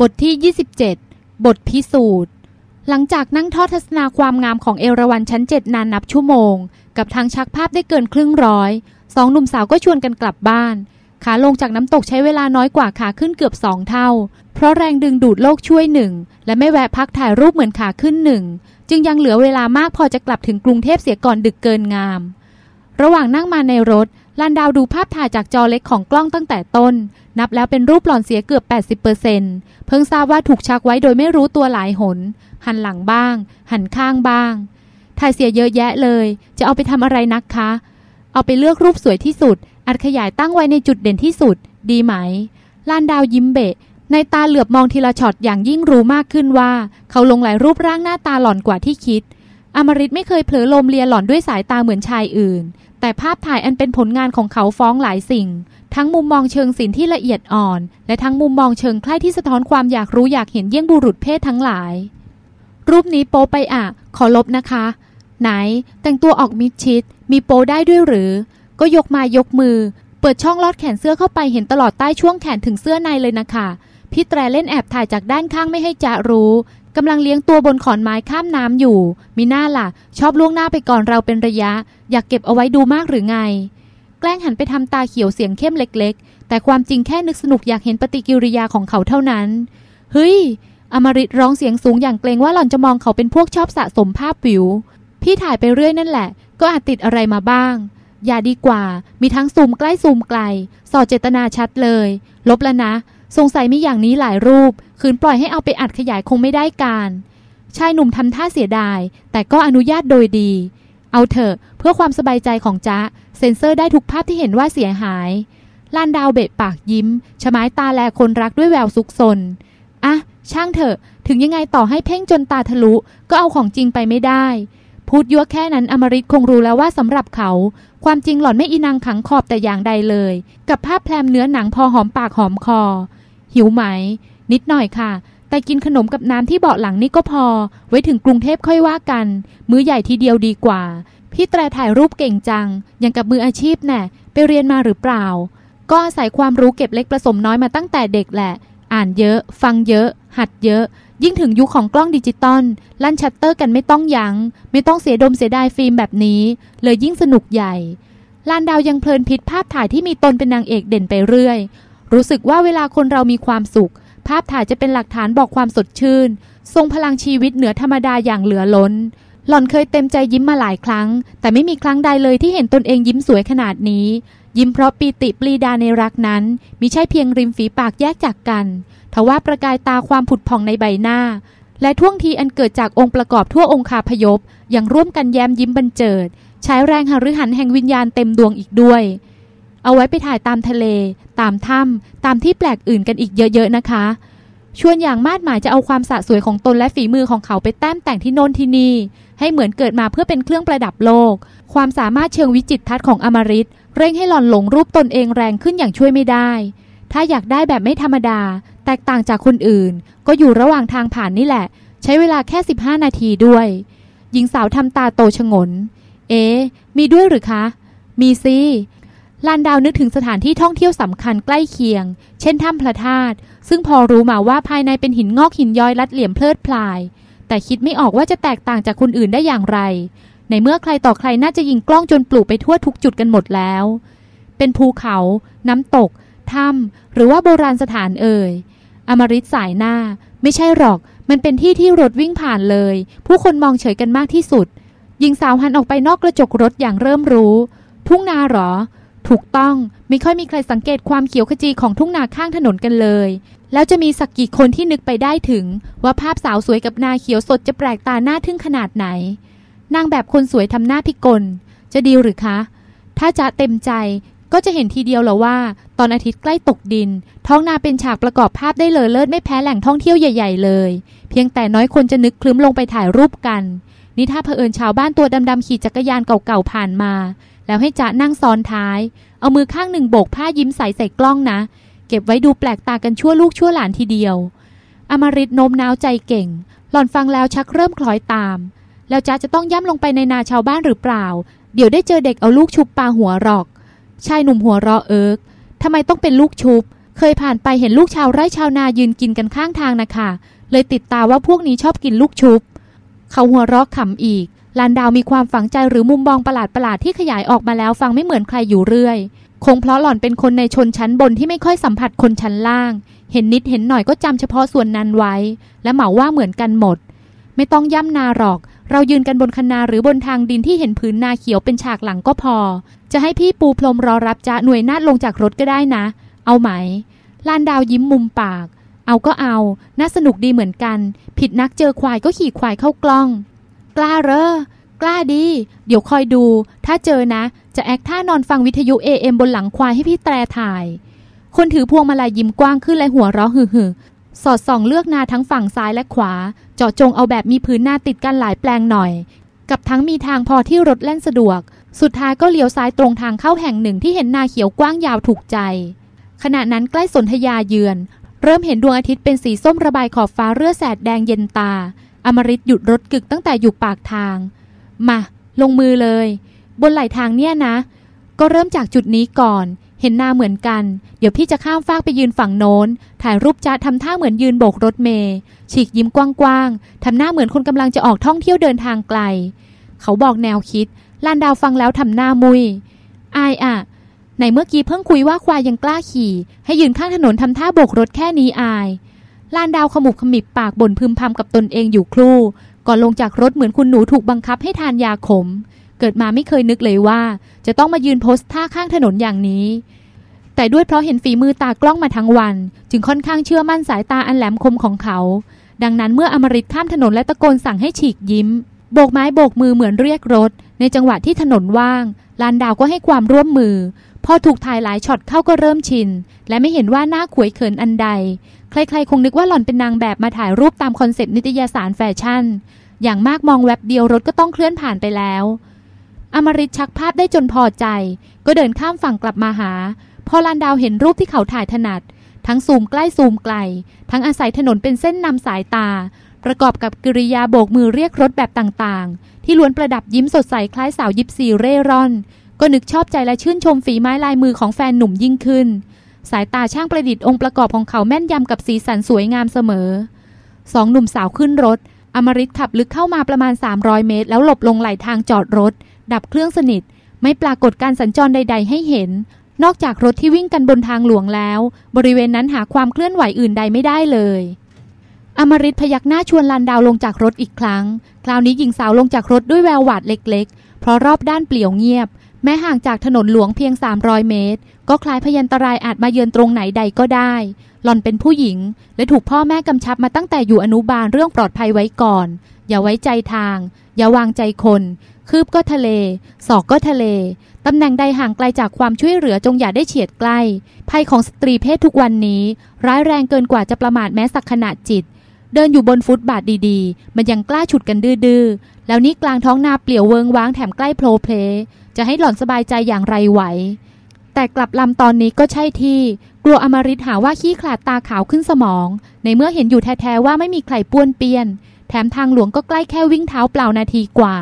บทที่ 27 บทพิสูจน์ หลังจากนั่งทอดทัศนาความงามของเอราวันชั้นเจ็ดนานนับชั่วโมง กับทางชักภาพได้เกินครึ่งร้อย สองหนุ่มสาวก็ชวนกันกลับบ้าน ขาลงจากน้ำตกใช้เวลาน้อยกว่าขาขึ้นเกือบสองเท่า เพราะแรงดึงดูดโลกช่วยหนึ่ง และไม่แวะพักถ่ายรูปเหมือนขาขึ้นหนึ่ง จึงยังเหลือเวลามากพอจะกลับถึงกรุงเทพเสียก่อนดึกเกินงาม ระหว่างนั่งมาในรถ ลันดาวดูภาพถ่ายจากจอเล็กของกล้องตั้งแต่ต้น นับแล้วเป็นรูปหลอนเสียเกือบ 80%เเพิ่งทราบว่าถูกชักไว้โดยไม่รู้ตัวหลายหน หันหลังบ้าง หันข้างบ้าง ถ่ายเสียเยอะแยะเลย จะเอาไปทำอะไรนักคะ เอาไปเลือกรูปสวยที่สุด อัดขยายตั้งไว้ในจุดเด่นที่สุด ดีไหมลานดาวยิ้มเบะ ในตาเหลือบมองทีละช็อตอย่างยิ่งรู้มากขึ้นว่า เขาลงหลายรูปร่างหน้าตาหล่อนกว่าที่คิดอมริตไม่เคยเผลอลมเลียหล่อนด้วยสายตาเหมือนชายอื่น แต่ภาพถ่ายอันเป็นผลงานของเขาฟ้องหลายสิ่ง ทั้งมุมมองเชิงศิลป์ที่ละเอียดอ่อน และทั้งมุมมองเชิงใคร่ที่สะท้อนความอยากรู้อยากเห็นเยี่ยงบุรุษเพศทั้งหลาย รูปนี้โปไปอะ ขอลบนะคะ ไหน แต่งตัวออกมิดชิด มีโปได้ด้วยหรือ ก็ยกมายกมือ เปิดช่องลอดแขนเสื้อเข้าไปเห็นตลอดใต้ช่วงแขนถึงเสื้อในเลยนะคะพี่แตรเล่นแอบถ่ายจากด้านข้างไม่ให้จะรู้ กำลังเลี้ยงตัวบนขอนไม้ข้ามน้ำอยู่ มีหน้าล่ะ ชอบล่วงหน้าไปก่อนเราเป็นระยะ อยากเก็บเอาไว้ดูมากหรือไง แกล้งหันไปทำตาเขียวเสียงเข้มเล็ก ๆ แต่ความจริงแค่นึกสนุกอยากเห็นปฏิกิริยาของเขาเท่านั้น เฮ้ย อมริตร้องเสียงสูงอย่างเกรงว่าหล่อนจะมองเขาเป็นพวกชอบสะสมภาพวิว พี่ถ่ายไปเรื่อยนั่นแหละ ก็อาจติดอะไรมาบ้าง อย่าดีกว่า มีทั้งซูมใกล้ซูมไกล สอดเจตนาชัดเลย ลบแล้วนะ สงสัยมีอย่างนี้หลายรูป คืนปล่อยให้เอาไปอัดขยายคงไม่ได้การ ชายหนุ่มทำท่าเสียดาย แต่ก็อนุญาตโดยดี เอาเถอะเพื่อความสบายใจของจ๊ะ เซ็นเซอร์ได้ทุกภาพที่เห็นว่าเสียหายลานดาวเบะปากยิ้มชมายตาแลคนรักด้วยแววซุกซนอะช่างเถอะ ถึงยังไงต่อให้เพ่งจนตาทะลุ ก็เอาของจริงไปไม่ได้ พูดยั่วแค่นั้นอมริตคงรู้แล้วว่าสำหรับเขา ความจริงหล่อนไม่อีนางขังขอบแต่อย่างใดเลย กับภาพแพลมเนื้อหนังพอหอมปากหอมคอ หิวไหม นิดหน่อยค่ะ แต่กินขนมกับน้ำที่เบาะหลังนี่ก็พอ ไว้ถึงกรุงเทพค่อยว่ากัน มื้อใหญ่ทีเดียวดีกว่า พี่แตรถ่ายรูปเก่งจังอย่างกับมืออาชีพแน่ไปเรียนมาหรือเปล่า ก็อาศัยความรู้เก็บเล็กผสมน้อยมาตั้งแต่เด็กแหละ อ่านเยอะ ฟังเยอะ หัดเยอะ ยิ่งถึงยุคของกล้องดิจิตอลลั่นชัตเตอร์กันไม่ต้องยั้ง ไม่ต้องเสียดมเสียดายฟิล์มแบบนี้ เลยยิ่งสนุกใหญ่ลานดาวยังเพลินพิษภาพถ่ายที่มีตนเป็นนางเอกเด่นไปเรื่อย รู้สึกว่าเวลาคนเรามีความสุข ภาพถ่ายจะเป็นหลักฐานบอกความสดชื่น ทรงพลังชีวิตเหนือธรรมดาอย่างเหลือล้น หล่อนเคยเต็มใจยิ้มมาหลายครั้ง แต่ไม่มีครั้งใดเลยที่เห็นตนเองยิ้มสวยขนาดนี้ ยิ้มเพราะปีติปรีดาในรักนั้นมิใช่เพียงริมฝีปากแยกจากกันทว่าประกายตาความผุดผ่องในใบหน้า และท่วงทีอันเกิดจากองค์ประกอบทั่วองคาพยพยังร่วมกันแย้มยิ้มบันเจิดใช้แรงหฤหันแห่งวิญญาณเต็มดวงอีกด้วย เอาไว้ไปถ่ายตามทะเล ตามถ้ำตามที่แปลกอื่นกันอีกเยอะๆนะคะ ชวนอย่างมาดหมายจะเอาความสะสวยของตนและฝีมือของเขาไปแต้มแต่งที่โน่นที่นี่ ให้เหมือนเกิดมาเพื่อเป็นเครื่องประดับโลก ความสามารถเชิงวิจิตทัศน์ของอมริตเร่งให้หล่อนหลงรูปตนเองแรงขึ้นอย่างช่วยไม่ได้ ถ้าอยากได้แบบไม่ธรรมดา แตกต่างจากคนอื่น ก็อยู่ระหว่างทางผ่านนี่แหละ ใช้เวลาแค่ 15 นาทีด้วย หญิงสาวทำตาโตชงน เอ๊มีด้วยหรือคะ มีสิ ลานดาวนึกถึงสถานที่ท่องเที่ยวสำคัญใกล้เคียง เช่นถ้ำพระธาตุซึ่งพอรู้มาว่าภายในเป็นหินงอกหินย้อยลัดเหลี่ยมเพลิดเพลาย แต่คิดไม่ออกว่าจะแตกต่างจากคนอื่นได้อย่างไร ในเมื่อใครต่อใครน่าจะยิงกล้องจนปลูกไปทั่วทุกจุดกันหมดแล้ว เป็นภูเขา น้ำตก ถ้ำหรือว่าโบราณสถานเอ่ย อมริตสายหน้า ไม่ใช่หรอก มันเป็นที่ที่รถวิ่งผ่านเลย ผู้คนมองเฉยกันมากที่สุดหญิงสาวหันออกไปนอกกระจกรถอย่างเริ่มรู้ ทุ่งนาหรอ ถูกต้องไม่ค่อยมีใครสังเกตความเขียวขจีของทุ่งนาข้างถนนกันเลย แล้วจะมีสักกี่คนที่นึกไปได้ถึง ว่าภาพสาวสวยกับนาเขียวสดจะแปลกตาหน้าทึ่งขนาดไหน นางแบบคนสวยทำหน้าพิกล จะดีหรือคะ ถ้าจะเต็มใจก็จะเห็นทีเดียวแล้วว่า ตอนอาทิตย์ใกล้ตกดิน ท้องนาเป็นฉากประกอบภาพได้เลอเลิศไม่แพ้แหล่งท่องเที่ยวใหญ่ ๆ เลย เพียงแต่น้อยคนจะนึกคลึ้มลงไปถ่ายรูปกัน นี่ถ้าเผอิญชาวบ้านตัวดำๆขี่จักรยานเก่าๆผ่านมา แล้วให้จ๊ะนั่งซ้อนท้าย เอามือข้างหนึ่งโบกผ้ายิ้มใสใส่กล้องนะ เก็บไว้ดูแปลกตากันชั่วลูกชั่วหลานทีเดียว อมริตโน้มน้าวใจเก่ง หล่อนฟังแล้วชักเริ่มคล้อยตาม แล้วจ๊ะจะต้องย่ำลงไปในนาชาวบ้านหรือเปล่า เดี๋ยวได้เจอเด็กเอาลูกชุบปลาหัวหรอก ชายหนุ่มหัวเราะเอิกทำไมต้องเป็นลูกชุบ เคยผ่านไปเห็นลูกชาวไร่ชาวนายืนกินกันข้างทางนะคะ เลยติดตาว่าพวกนี้ชอบกินลูกชุบ เขาหัวเราะขำอีก ลานดาวมีความฝังใจหรือมุมมองประหลาดๆที่ขยายออกมาแล้วฟังไม่เหมือนใครอยู่เรื่อย คงเพราะหล่อนเป็นคนในชนชั้นบนที่ไม่ค่อยสัมผัสคนชั้นล่าง เห็นนิดเห็นหน่อยก็จำเฉพาะส่วนนั้นไว้ และเหมาว่าเหมือนกันหมด ไม่ต้องย่ำนาหรอก เรายืนกันบนคนาหรือบนทางดินที่เห็นผืนนาเขียวเป็นฉากหลังก็พอ จะให้พี่ปูพรมรอรับจะหน่วยนาดลงจากรถก็ได้นะ เอาไหมลานดาวยิ้มมุมปาก เอาก็เอา น่าสนุกดีเหมือนกัน ผิดนักเจอควายก็ขี่ควายเข้ากล้อง กล้าเรอกล้าดี เดี๋ยวคอยดู ถ้าเจอนะ จะแอคท่านอนฟังวิทยุ AM บนหลังควายให้พี่แตรถ่าย คนถือพวงมาลัยยิ้มกว้างขึ้นและหัวเราะหึ่สอดส่องเลือกนาทั้งฝั่งซ้ายและขวา เจาะจงเอาแบบมีพื้นนาติดกันหลายแปลงหน่อย กับทั้งมีทางพอที่รถแล่นสะดวก สุดท้ายก็เลี้ยวซ้ายตรงทางเข้าแห่งหนึ่งที่เห็นนาเขียวกว้างยาวถูกใจ ขณะนั้นใกล้สนธยาเยือน เริ่มเห็นดวงอาทิตย์เป็นสีส้มระบายขอบฟ้าเรื่อแสดแดงเย็นตา อมริตหยุดรถกึกตั้งแต่อยู่ปากทาง มา ลงมือเลย บนไหลทางเนี่ยนะ ก็เริ่มจากจุดนี้ก่อน เห็นหน้าเหมือนกัน เดี๋ยวพี่จะข้ามฟากไปยืนฝั่งโน้น ถ่ายรูปจ้าทำท่าเหมือนยืนโบกรถเมย์ฉีกยิ้มกว้างๆทำหน้าเหมือนคนกำลังจะออกท่องเที่ยวเดินทางไกล เขาบอกแนวคิดลานดาวฟังแล้วทำหน้ามุยอายอะในเมื่อกี้เพิ่งคุยว่าควายยังกล้าขี่ ให้ยืนข้างถนนทำท่าโบกรถแค่นี้อาย ลานดาวขมุบขมิบปากบ่นพึมพำกับตนเองอยู่ครู่ ก่อนลงจากรถเหมือนคุณหนูถูกบังคับให้ทานยาขม เกิดมาไม่เคยนึกเลยว่า จะต้องมายืนโพสท่าข้างถนนอย่างนี้ แต่ด้วยเพราะเห็นฝีมือตากล้องมาทั้งวัน จึงค่อนข้างเชื่อมั่นสายตาอันแหลมคมของเขา ดังนั้นเมื่ออมริตข้ามถนนและตะโกนสั่งให้ฉีกยิ้ม โบกไม้โบกมือเหมือนเรียกรถ ในจังหวะที่ถนนว่าง ลานดาวก็ให้ความร่วมมือ พอถูกถ่ายหลายช็อตเข้าก็เริ่มชิน และไม่เห็นว่าหน้าขวยเขินอันใด ใครๆ คงนึกว่าหล่อนเป็นนางแบบมาถ่ายรูปตามคอนเซปต์นิตยสารแฟชั่น อย่างมากมองแวบเดียวรถก็ต้องเคลื่อนผ่านไปแล้ว อมฤตชักภาพได้จนพอใจ ก็เดินข้ามฝั่งกลับมาหา พอลานดาวเห็นรูปที่เขาถ่ายถนัด ทั้งซูมใกล้ซูมไกล ทั้งอาศัยถนนเป็นเส้นนำสายตา ประกอบกับกิริยาโบกมือเรียกรถแบบต่างๆ ที่ล้วนประดับยิ้มสดใสคล้ายสาวยิปซีเร่ร่อน ก็นึกชอบใจและชื่นชมฝีไม้ลายมือของแฟนหนุ่มยิ่งขึ้น สายตาช่างประดิษฐ์องค์ประกอบของเขาแม่นยำกับสีสันสวยงามเสมอสองหนุ่มสาวขึ้นรถ อมริตขับลึกเข้ามาประมาณ 300 เมตร แล้วหลบลงไหลทางจอดรถ ดับเครื่องสนิท ไม่ปรากฏการสัญจรใด ๆ ให้เห็น นอกจากรถที่วิ่งกันบนทางหลวงแล้ว บริเวณนั้นหาความเคลื่อนไหวอื่นใดไม่ได้เลย อมริตพยักหน้าชวนลันดาวลงจากรถอีกครั้ง คราวนี้หญิงสาวลงจากรถด้วยแววหวาดเล็ก ๆ เพราะรอบด้านเปลี่ยวเงียบ แม้ห่างจากถนนหลวงเพียง 300 เมตร ก็คล้ายพยันตรายอาจมาเยือนตรงไหนใดก็ได้ หล่อนเป็นผู้หญิง และถูกพ่อแม่กำชับมาตั้งแต่อยู่อนุบาลเรื่องปลอดภัยไว้ก่อน อย่าไว้ใจทาง อย่าวางใจคน คืบก็ทะเล ศอกก็ทะเล ตำแหน่งใดห่างไกลจากความช่วยเหลือจงอย่าได้เฉียดใกล้ ภัยของสตรีเพศทุกวันนี้ ร้ายแรงเกินกว่าจะประมาทแม้สักขณะจิต เดินอยู่บนฟุตบาทดีๆ มันยังกล้าฉุดกันดื้อๆ แล้วนี่กลางท้องนาเปลี่ยวเวิงว้างแถมใกล้โพล้เพล้ จะให้หล่อนสบายใจอย่างไรไหว แต่กลับลำตอนนี้ก็ใช่ที่ กลัวอมฤตหาว่าขี้ขลาดตาขาวขึ้นสมอง ในเมื่อเห็นอยู่แท้ๆว่าไม่มีใครป้วนเปี้ยน แถมทางหลวงก็ใกล้แค่วิ่งเท้าเปล่านาทีกว่า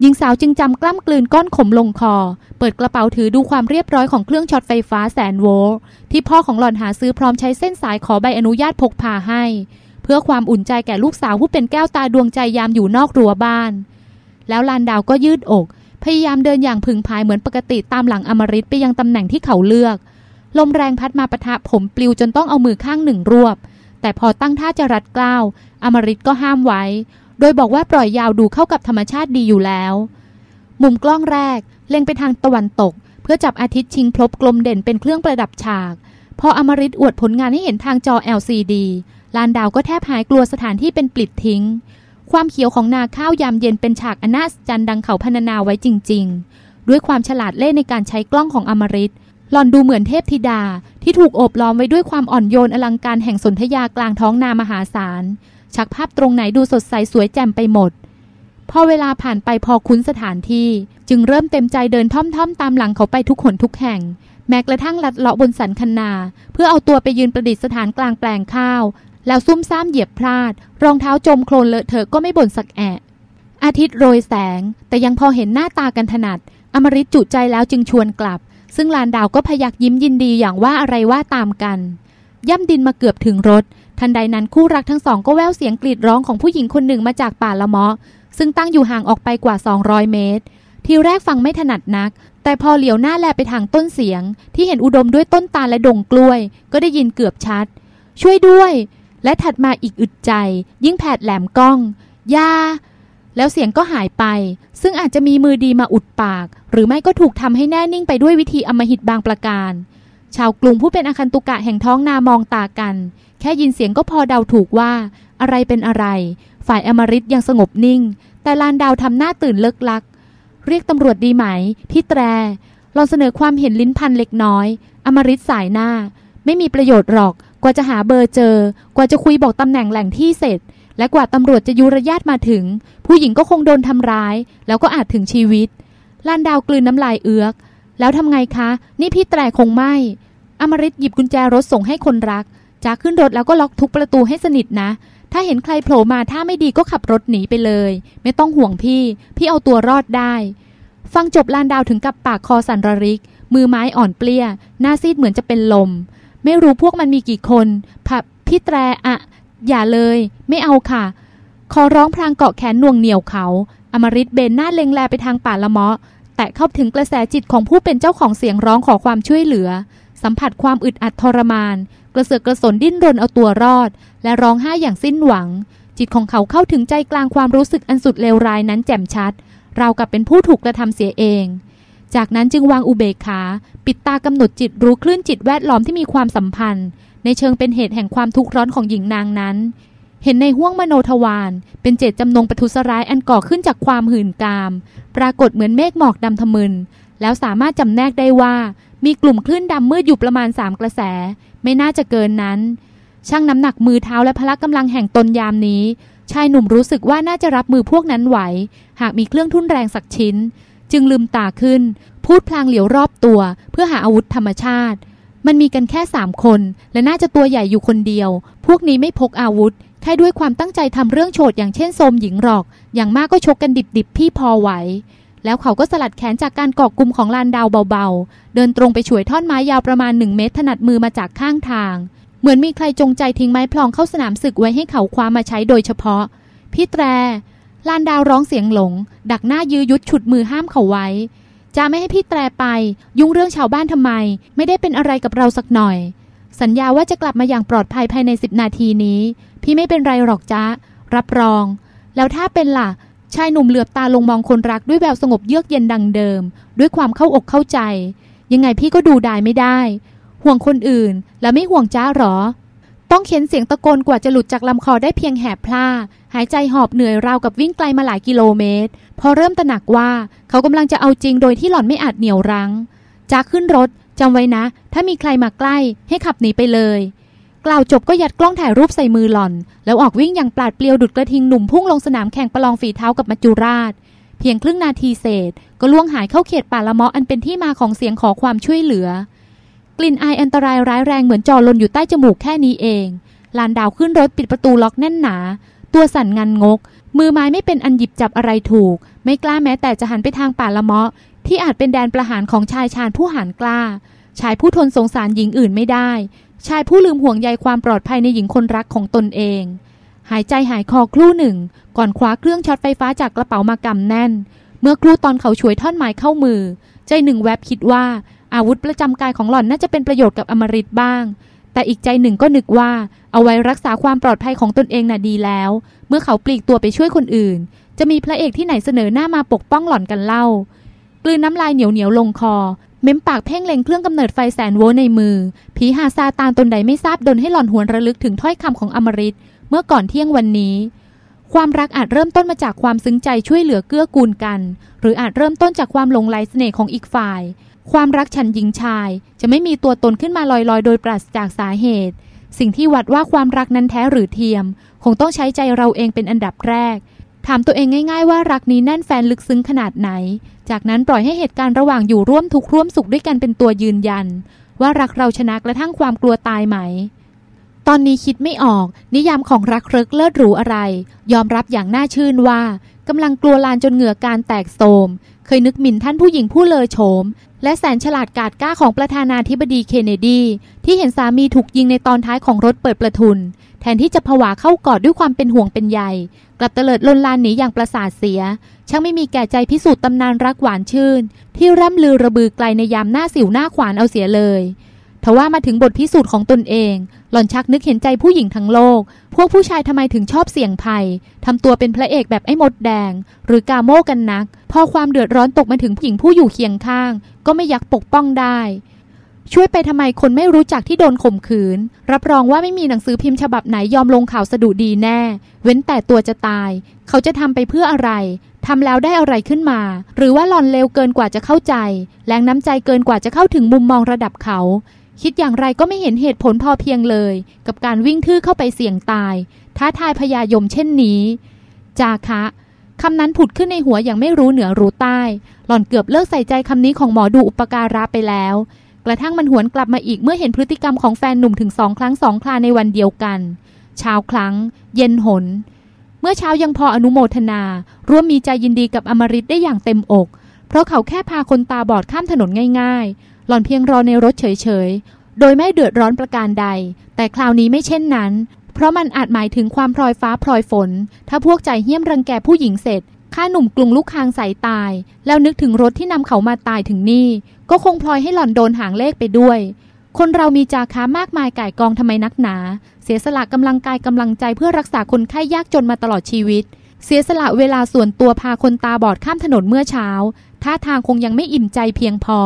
หญิงสาวจึงจำกล้ำกลืนก้อนขมลงคอ เปิดกระเป๋าถือดูความเรียบร้อยของเครื่องช็อตไฟฟ้าแสนโวลต์ที่พ่อของหล่อนหาซื้อพร้อมใช้เส้นสายขอใบอนุญาตพกพาให้ เพื่อความอุ่นใจแก่ลูกสาวผู้เป็นแก้วตาดวงใจยามอยู่นอกรั้วบ้าน แล้วลานดาวก็ยืดอก พยายามเดินอย่างพึงพายเหมือนปกติตามหลังอมริตไปยังตำแหน่งที่เขาเลือก ลมแรงพัดมาปะทะผมปลิวจนต้องเอามือข้างหนึ่งรวบ แต่พอตั้งท่าจะรัดกล้าวอมริตก็ห้ามไว้ โดยบอกว่าปล่อยยาวดูเข้ากับธรรมชาติดีอยู่แล้ว มุมกล้องแรก เล็งไปทางตะวันตก เพื่อจับอาทิตย์ชิงพลบกลมเด่นเป็นเครื่องประดับฉาก พออมริตอวดผลงานให้เห็นทางจอ LCD ลานดาวก็แทบหายกลัวสถานที่เป็นปลิดทิ้ง ความเขียวของนาข้าวยามเย็นเป็นฉากอนาศจันดังเขาพรรณนาไว้จริง ๆ ด้วยความฉลาดเล่ในการใช้กล้องของอมริตหลอนดูเหมือนเทพธิดาที่ถูกโอบล้อมไว้ด้วยความอ่อนโยนอลังการแห่งสนธยากลางท้องนามหาศาล ชักภาพตรงไหนดูสดใสสวยแจ่มไปหมด พอเวลาผ่านไปพอคุ้นสถานที่ จึงเริ่มเต็มใจเดินท่อมๆ ตามหลังเขาไปทุกหนทุกแห่ง แม้กระทั่งลัดเลาะบนสันคันนา เพื่อเอาตัวไปยืนประดิษฐานกลางแปลงข้าว แล้วซุ่มซ่ามเหยียบพลาด รองเท้าจมโคลนเลอะเทอะก็ไม่บ่นสักแอะอาทิตย์โรยแสง แต่ยังพอเห็นหน้าตากันถนัด อมริตจุใจแล้วจึงชวนกลับ ซึ่งลานดาวก็พยักยิ้มยินดีอย่างว่าอะไรว่าตามกัน ย่ำดินมาเกือบถึงรถ ทันใดนั้นคู่รักทั้งสองก็แววเสียงกรีดร้องของผู้หญิงคนหนึ่งมาจากป่าละเมาะ ซึ่งตั้งอยู่ห่างออกไปกว่า 200 เมตร ทีแรกฟังไม่ถนัดนัก แต่พอเหลียวหน้าแลไปทางต้นเสียง ที่เห็นอุดมด้วยต้นตาลและดงกล้วย ก็ได้ยินเกือบชัด ช่วยด้วย และถัดมาอีกอึดใจ ยิ่งแผดแหลมกล้องยาแล้วเสียงก็หายไป ซึ่งอาจจะมีมือดีมาอุดปาก หรือไม่ก็ถูกทำให้แน่นิ่งไปด้วยวิธีอมหิตบางประการ ชาวกรุงผู้เป็นอาคันตุกะแห่งท้องนามองตากัน แค่ยินเสียงก็พอเดาถูกว่า อะไรเป็นอะไร ฝ่ายอมริตยังสงบนิ่ง แต่ลานดาวทำหน้าตื่นเลิกลัก เรียกตำรวจดีไหม พี่แตรลองเสนอความเห็นลิ้นพันเล็กน้อย อมริตสายหน้า ไม่มีประโยชน์หรอก กว่าจะหาเบอร์เจอ กว่าจะคุยบอกตำแหน่งแหล่งที่เสร็จ และกว่าตำรวจจะยุรญาตมาถึง ผู้หญิงก็คงโดนทำร้าย แล้วก็อาจถึงชีวิตลานดาวกลืนน้ำลายเอือก แล้วทำไงคะ นี่พี่แตรคงไม่ อมริตหยิบกุญแจรถส่งให้คนรักจากขึ้นรถแล้วก็ล็อกทุกประตูให้สนิทนะ ถ้าเห็นใครโผล่มาถ้าไม่ดีก็ขับรถหนีไปเลย ไม่ต้องห่วงพี่ พี่เอาตัวรอดได้ ฟังจบลานดาวถึงกับปากคอสันระริก มือไม้อ่อนเปลี้ย หน้าซีดเหมือนจะเป็นลม ไม่รู้พวกมันมีกี่คนผับพี่แตรอะอย่าเลย ไม่เอาค่ะ ขอร้องพลางเกาะแขนน่วงเหนียวเขา อมริตเบนหน้าเล็งแลไปทางป่าละเมาะ แต่เข้าถึงกระแสจิตของผู้เป็นเจ้าของเสียงร้องขอความช่วยเหลือ สัมผัสความอึดอัดทรมาน กระเสือกกระสนดิ้นรนเอาตัวรอด และร้องไห้อย่างสิ้นหวัง จิตของเขาเข้าถึงใจกลางความรู้สึกอันสุดเลวร้ายนั้นแจ่มชัด เรากับเป็นผู้ถูกกระทำเสียเอง จากนั้นจึงวางอุเบกขา ปิดตากำหนดจิตรู้คลื่นจิตแวดล้อมที่มีความสัมพันธ์ ในเชิงเป็นเหตุแห่งความทุกข์ร้อนของหญิงนางนั้น เห็นในห้วงมโนทวารเป็นเจตจำนงปทุสร้ายอันก่อขึ้นจากความหื่นกาม ปรากฏเหมือนเมฆหมอกดำทะมึน แล้วสามารถจำแนกได้ว่า มีกลุ่มคลื่นดำมืดอยู่ประมาณสามกระแส ไม่น่าจะเกินนั้นช่างน้ำหนักมือเท้าและพละกำลังแห่งตนยามนี้ ชายหนุ่มรู้สึกว่าน่าจะรับมือพวกนั้นไหว หากมีเครื่องทุ่นแรงสักชิ้น จึงลืมตาขึ้น พูดพลางเหลียวรอบตัวเพื่อหาอาวุธธรรมชาติ มันมีกันแค่สามคน และน่าจะตัวใหญ่อยู่คนเดียว พวกนี้ไม่พกอาวุธ แค่ด้วยความตั้งใจทำเรื่องโฉดอย่างเช่นโสมหญิงหรอก อย่างมากก็ชกกันดิบๆพี่พอไหวแล้วเขาก็สลัดแขนจากการเกาะกลุ่มของลานดาวเบาๆ เดินตรงไปฉวยท่อนไม้ยาวประมาณหนึ่งเมตรถนัดมือมาจากข้างทาง เหมือนมีใครจงใจทิ้งไม้พลองเข้าสนามศึกไว้ให้เขาคว้ามาใช้โดยเฉพาะ พี่แตร ลานดาวร้องเสียงหลง ดักหน้ายื้อยุดฉุดมือห้ามเขาไว้ จะไม่ให้พี่แตรไป ยุ่งเรื่องชาวบ้านทำไม ไม่ได้เป็นอะไรกับเราสักหน่อย สัญญาว่าจะกลับมาอย่างปลอดภัยภายในสิบนาทีนี้ พี่ไม่เป็นไรหรอกจ้ารับรอง แล้วถ้าเป็นล่ะ ชายหนุ่มเหลือบตาลงมองคนรักด้วยแววสงบเยือกเย็นดังเดิม ด้วยความเข้าอกเข้าใจ ยังไงพี่ก็ดูดายไม่ได้ ห่วงคนอื่น แล้วไม่ห่วงจ้าหรอ ต้องเข็นเสียงตะโกนกว่าจะหลุดจากลำคอได้เพียงแหบพล่า หายใจหอบเหนื่อยราวกับวิ่งไกลมาหลายกิโลเมตร พอเริ่มตระหนักว่าเขากำลังจะเอาจริงโดยที่หล่อนไม่อาจเหนี่ยวรั้งจ้าขึ้นรถจำไว้นะ ถ้ามีใครมาใกล้ให้ขับหนีไปเลย กล่าวจบก็ยัดกล้องถ่ายรูปใส่มือหล่อน แล้วออกวิ่งอย่างปราดเปรียวดุดกระทิงหนุ่มพุ่งลงสนามแข่งประลองฝีเท้ากับมัจจุราช เพียงครึ่งนาทีเศษ ก็ล่วงหายเข้าเขตป่าละเมาะอันเป็นที่มาของเสียงขอความช่วยเหลือ กลิ่นอายอันตรายร้ายแรงเหมือนจ่อลนอยู่ใต้จมูกแค่นี้เอง ลานดาวขึ้นรถปิดประตูล็อกแน่นหนา ตัวสั่นงันงก มือไม้ไม่เป็นอันหยิบจับอะไรถูก ไม่กล้าแม้แต่จะหันไปทางป่าละเมาะ ที่อาจเป็นแดนประหารของชายชาญผู้หานกล้า ชายผู้ทนสงสารหญิงอื่นไม่ได้ ชายผู้ลืมห่วงใยความปลอดภัยในหญิงคนรักของตนเอง หายใจหายคอครู่หนึ่ง ก่อนคว้าเครื่องช็อตไฟฟ้าจากกระเป๋ามากำแน่น เมื่อครู่ตอนเขาช่วยท่อนไม้เข้ามือ ใจหนึ่งแวบคิดว่า อาวุธประจำกายของหล่อนน่าจะเป็นประโยชน์กับอมริตบ้าง แต่อีกใจหนึ่งก็นึกว่า เอาไว้รักษาความปลอดภัยของตนเองน่ะดีแล้ว เมื่อเขาปลีกตัวไปช่วยคนอื่น จะมีพระเอกที่ไหนเสนอหน้ามาปกป้องหล่อนกันเล่ากลืนน้ำลายเหนียวเหนียวลงคอ เม้มปากเพ่งเล็งเครื่องกำเนิดไฟแสนโวในมือ ผีหาซาตานตนใดไม่ทราบดนให้หล่อนหวนระลึกถึงถ้อยคำของอมริตเมื่อก่อนเที่ยงวันนี้ ความรักอาจเริ่มต้นมาจากความซึ้งใจช่วยเหลือเกื้อกูลกัน หรืออาจเริ่มต้นจากความหลงไหลเสน่ห์ของอีกฝ่าย ความรักฉันหญิงชาย จะไม่มีตัวตนขึ้นมาลอยๆ โดยปราศจากสาเหตุ สิ่งที่วัดว่าความรักนั้นแท้หรือเทียม คงต้องใช้ใจเราเองเป็นอันดับแรก ถามตัวเองง่าย ๆ ว่ารักนี้แน่นแฟนลึกซึ้งขนาดไหน จากนั้นปล่อยให้เหตุการณ์ระหว่างอยู่ร่วมทุกข์ร่วมสุขด้วยกันเป็นตัวยืนยัน ว่ารักเราชนะกระทั่งความกลัวตายไหม ตอนนี้คิดไม่ออกนิยามของรักเริกเลิศหรูอะไร ยอมรับอย่างน่าชื่นว่ากำลังกลัวลานจนเหงื่อการแตกโสม เคยนึกหมิ่นท่านผู้หญิงผู้เลอโฉม และแสนฉลาดกาดกล้าของประธานาธิบดีเคนเนดี ที่เห็นสามีถูกยิงในตอนท้ายของรถเปิดประทุน แทนที่จะผวาเข้ากอดด้วยความเป็นห่วงเป็นใยกลับเตลิดลนลานหนีอย่างประสาทเสีย ช่างไม่มีแก่ใจพิสูจน์ตำนานรักหวานชื่น ที่ร่ำลือระบือไกลในยามหน้าสิวหน้าขวานเอาเสียเลย ทว่ามาถึงบทพิสูจน์ของตนเอง หล่อนชักนึกเห็นใจผู้หญิงทั้งโลก พวกผู้ชายทำไมถึงชอบเสี่ยงภัยทำตัวเป็นพระเอกแบบไอ้มดแดง หรือกาโม่กันนัก พอความเดือดร้อนตกมาถึงผู้หญิงผู้อยู่เคียงข้าง ก็ไม่ยักปกป้องได้ ช่วยไปทำไมคนไม่รู้จักที่โดนข่มขืน รับรองว่าไม่มีหนังสือพิมพ์ฉบับไหนยอมลงข่าวสะดุดีแน่ เว้นแต่ตัวจะตาย เขาจะทำไปเพื่ออะไรทำแล้วได้อะไรขึ้นมา หรือว่าหลอนเร็วเกินกว่าจะเข้าใจ แรงน้ำใจเกินกว่าจะเข้าถึงมุมมองระดับเขา คิดอย่างไรก็ไม่เห็นเหตุผลพอเพียงเลย กับการวิ่งทื่อเข้าไปเสี่ยงตาย ท้าทายพยายมเช่นนี้ จาคะคำนั้นผุดขึ้นในหัวอย่างไม่รู้เหนือรู้ใต้ หล่อนเกือบเลิกใส่ใจคำนี้ของหมอดูอุปการะไปแล้ว กระทั่งมันหวนกลับมาอีกเมื่อเห็นพฤติกรรมของแฟนหนุ่มถึงสองครั้งสองคราในวันเดียวกันเช้าครั้ง เย็นหน เมื่อเช้ายังพออนุโมทนา ร่วมมีใจยินดีกับอมริตได้อย่างเต็มอก เพราะเขาแค่พาคนตาบอดข้ามถนนง่าย หล่อนเพียงรอในรถเฉยๆ โดยไม่เดือดร้อนประการใด แต่คราวนี้ไม่เช่นนั้น เพราะมันอาจหมายถึงความพลอยฟ้าพลอยฝน ถ้าพวกใจเหี้ยมรังแกผู้หญิงเสร็จข้าหนุ่มกลุ่งลูกคางใส่ตาย แล้วนึกถึงรถที่นำเขามาตายถึงนี่ ก็คงพลอยให้หล่อนโดนหางเลขไปด้วย คนเรามีจาค้ามากมายก่ายกองทำไมนักหนา เสียสละกำลังกายกำลังใจเพื่อรักษาคนไข้ยากจนมาตลอดชีวิต เสียสละเวลาส่วนตัวพาคนตาบอดข้ามถนนเมื่อเช้าท่าทางคงยังไม่อิ่มใจเพียงพอ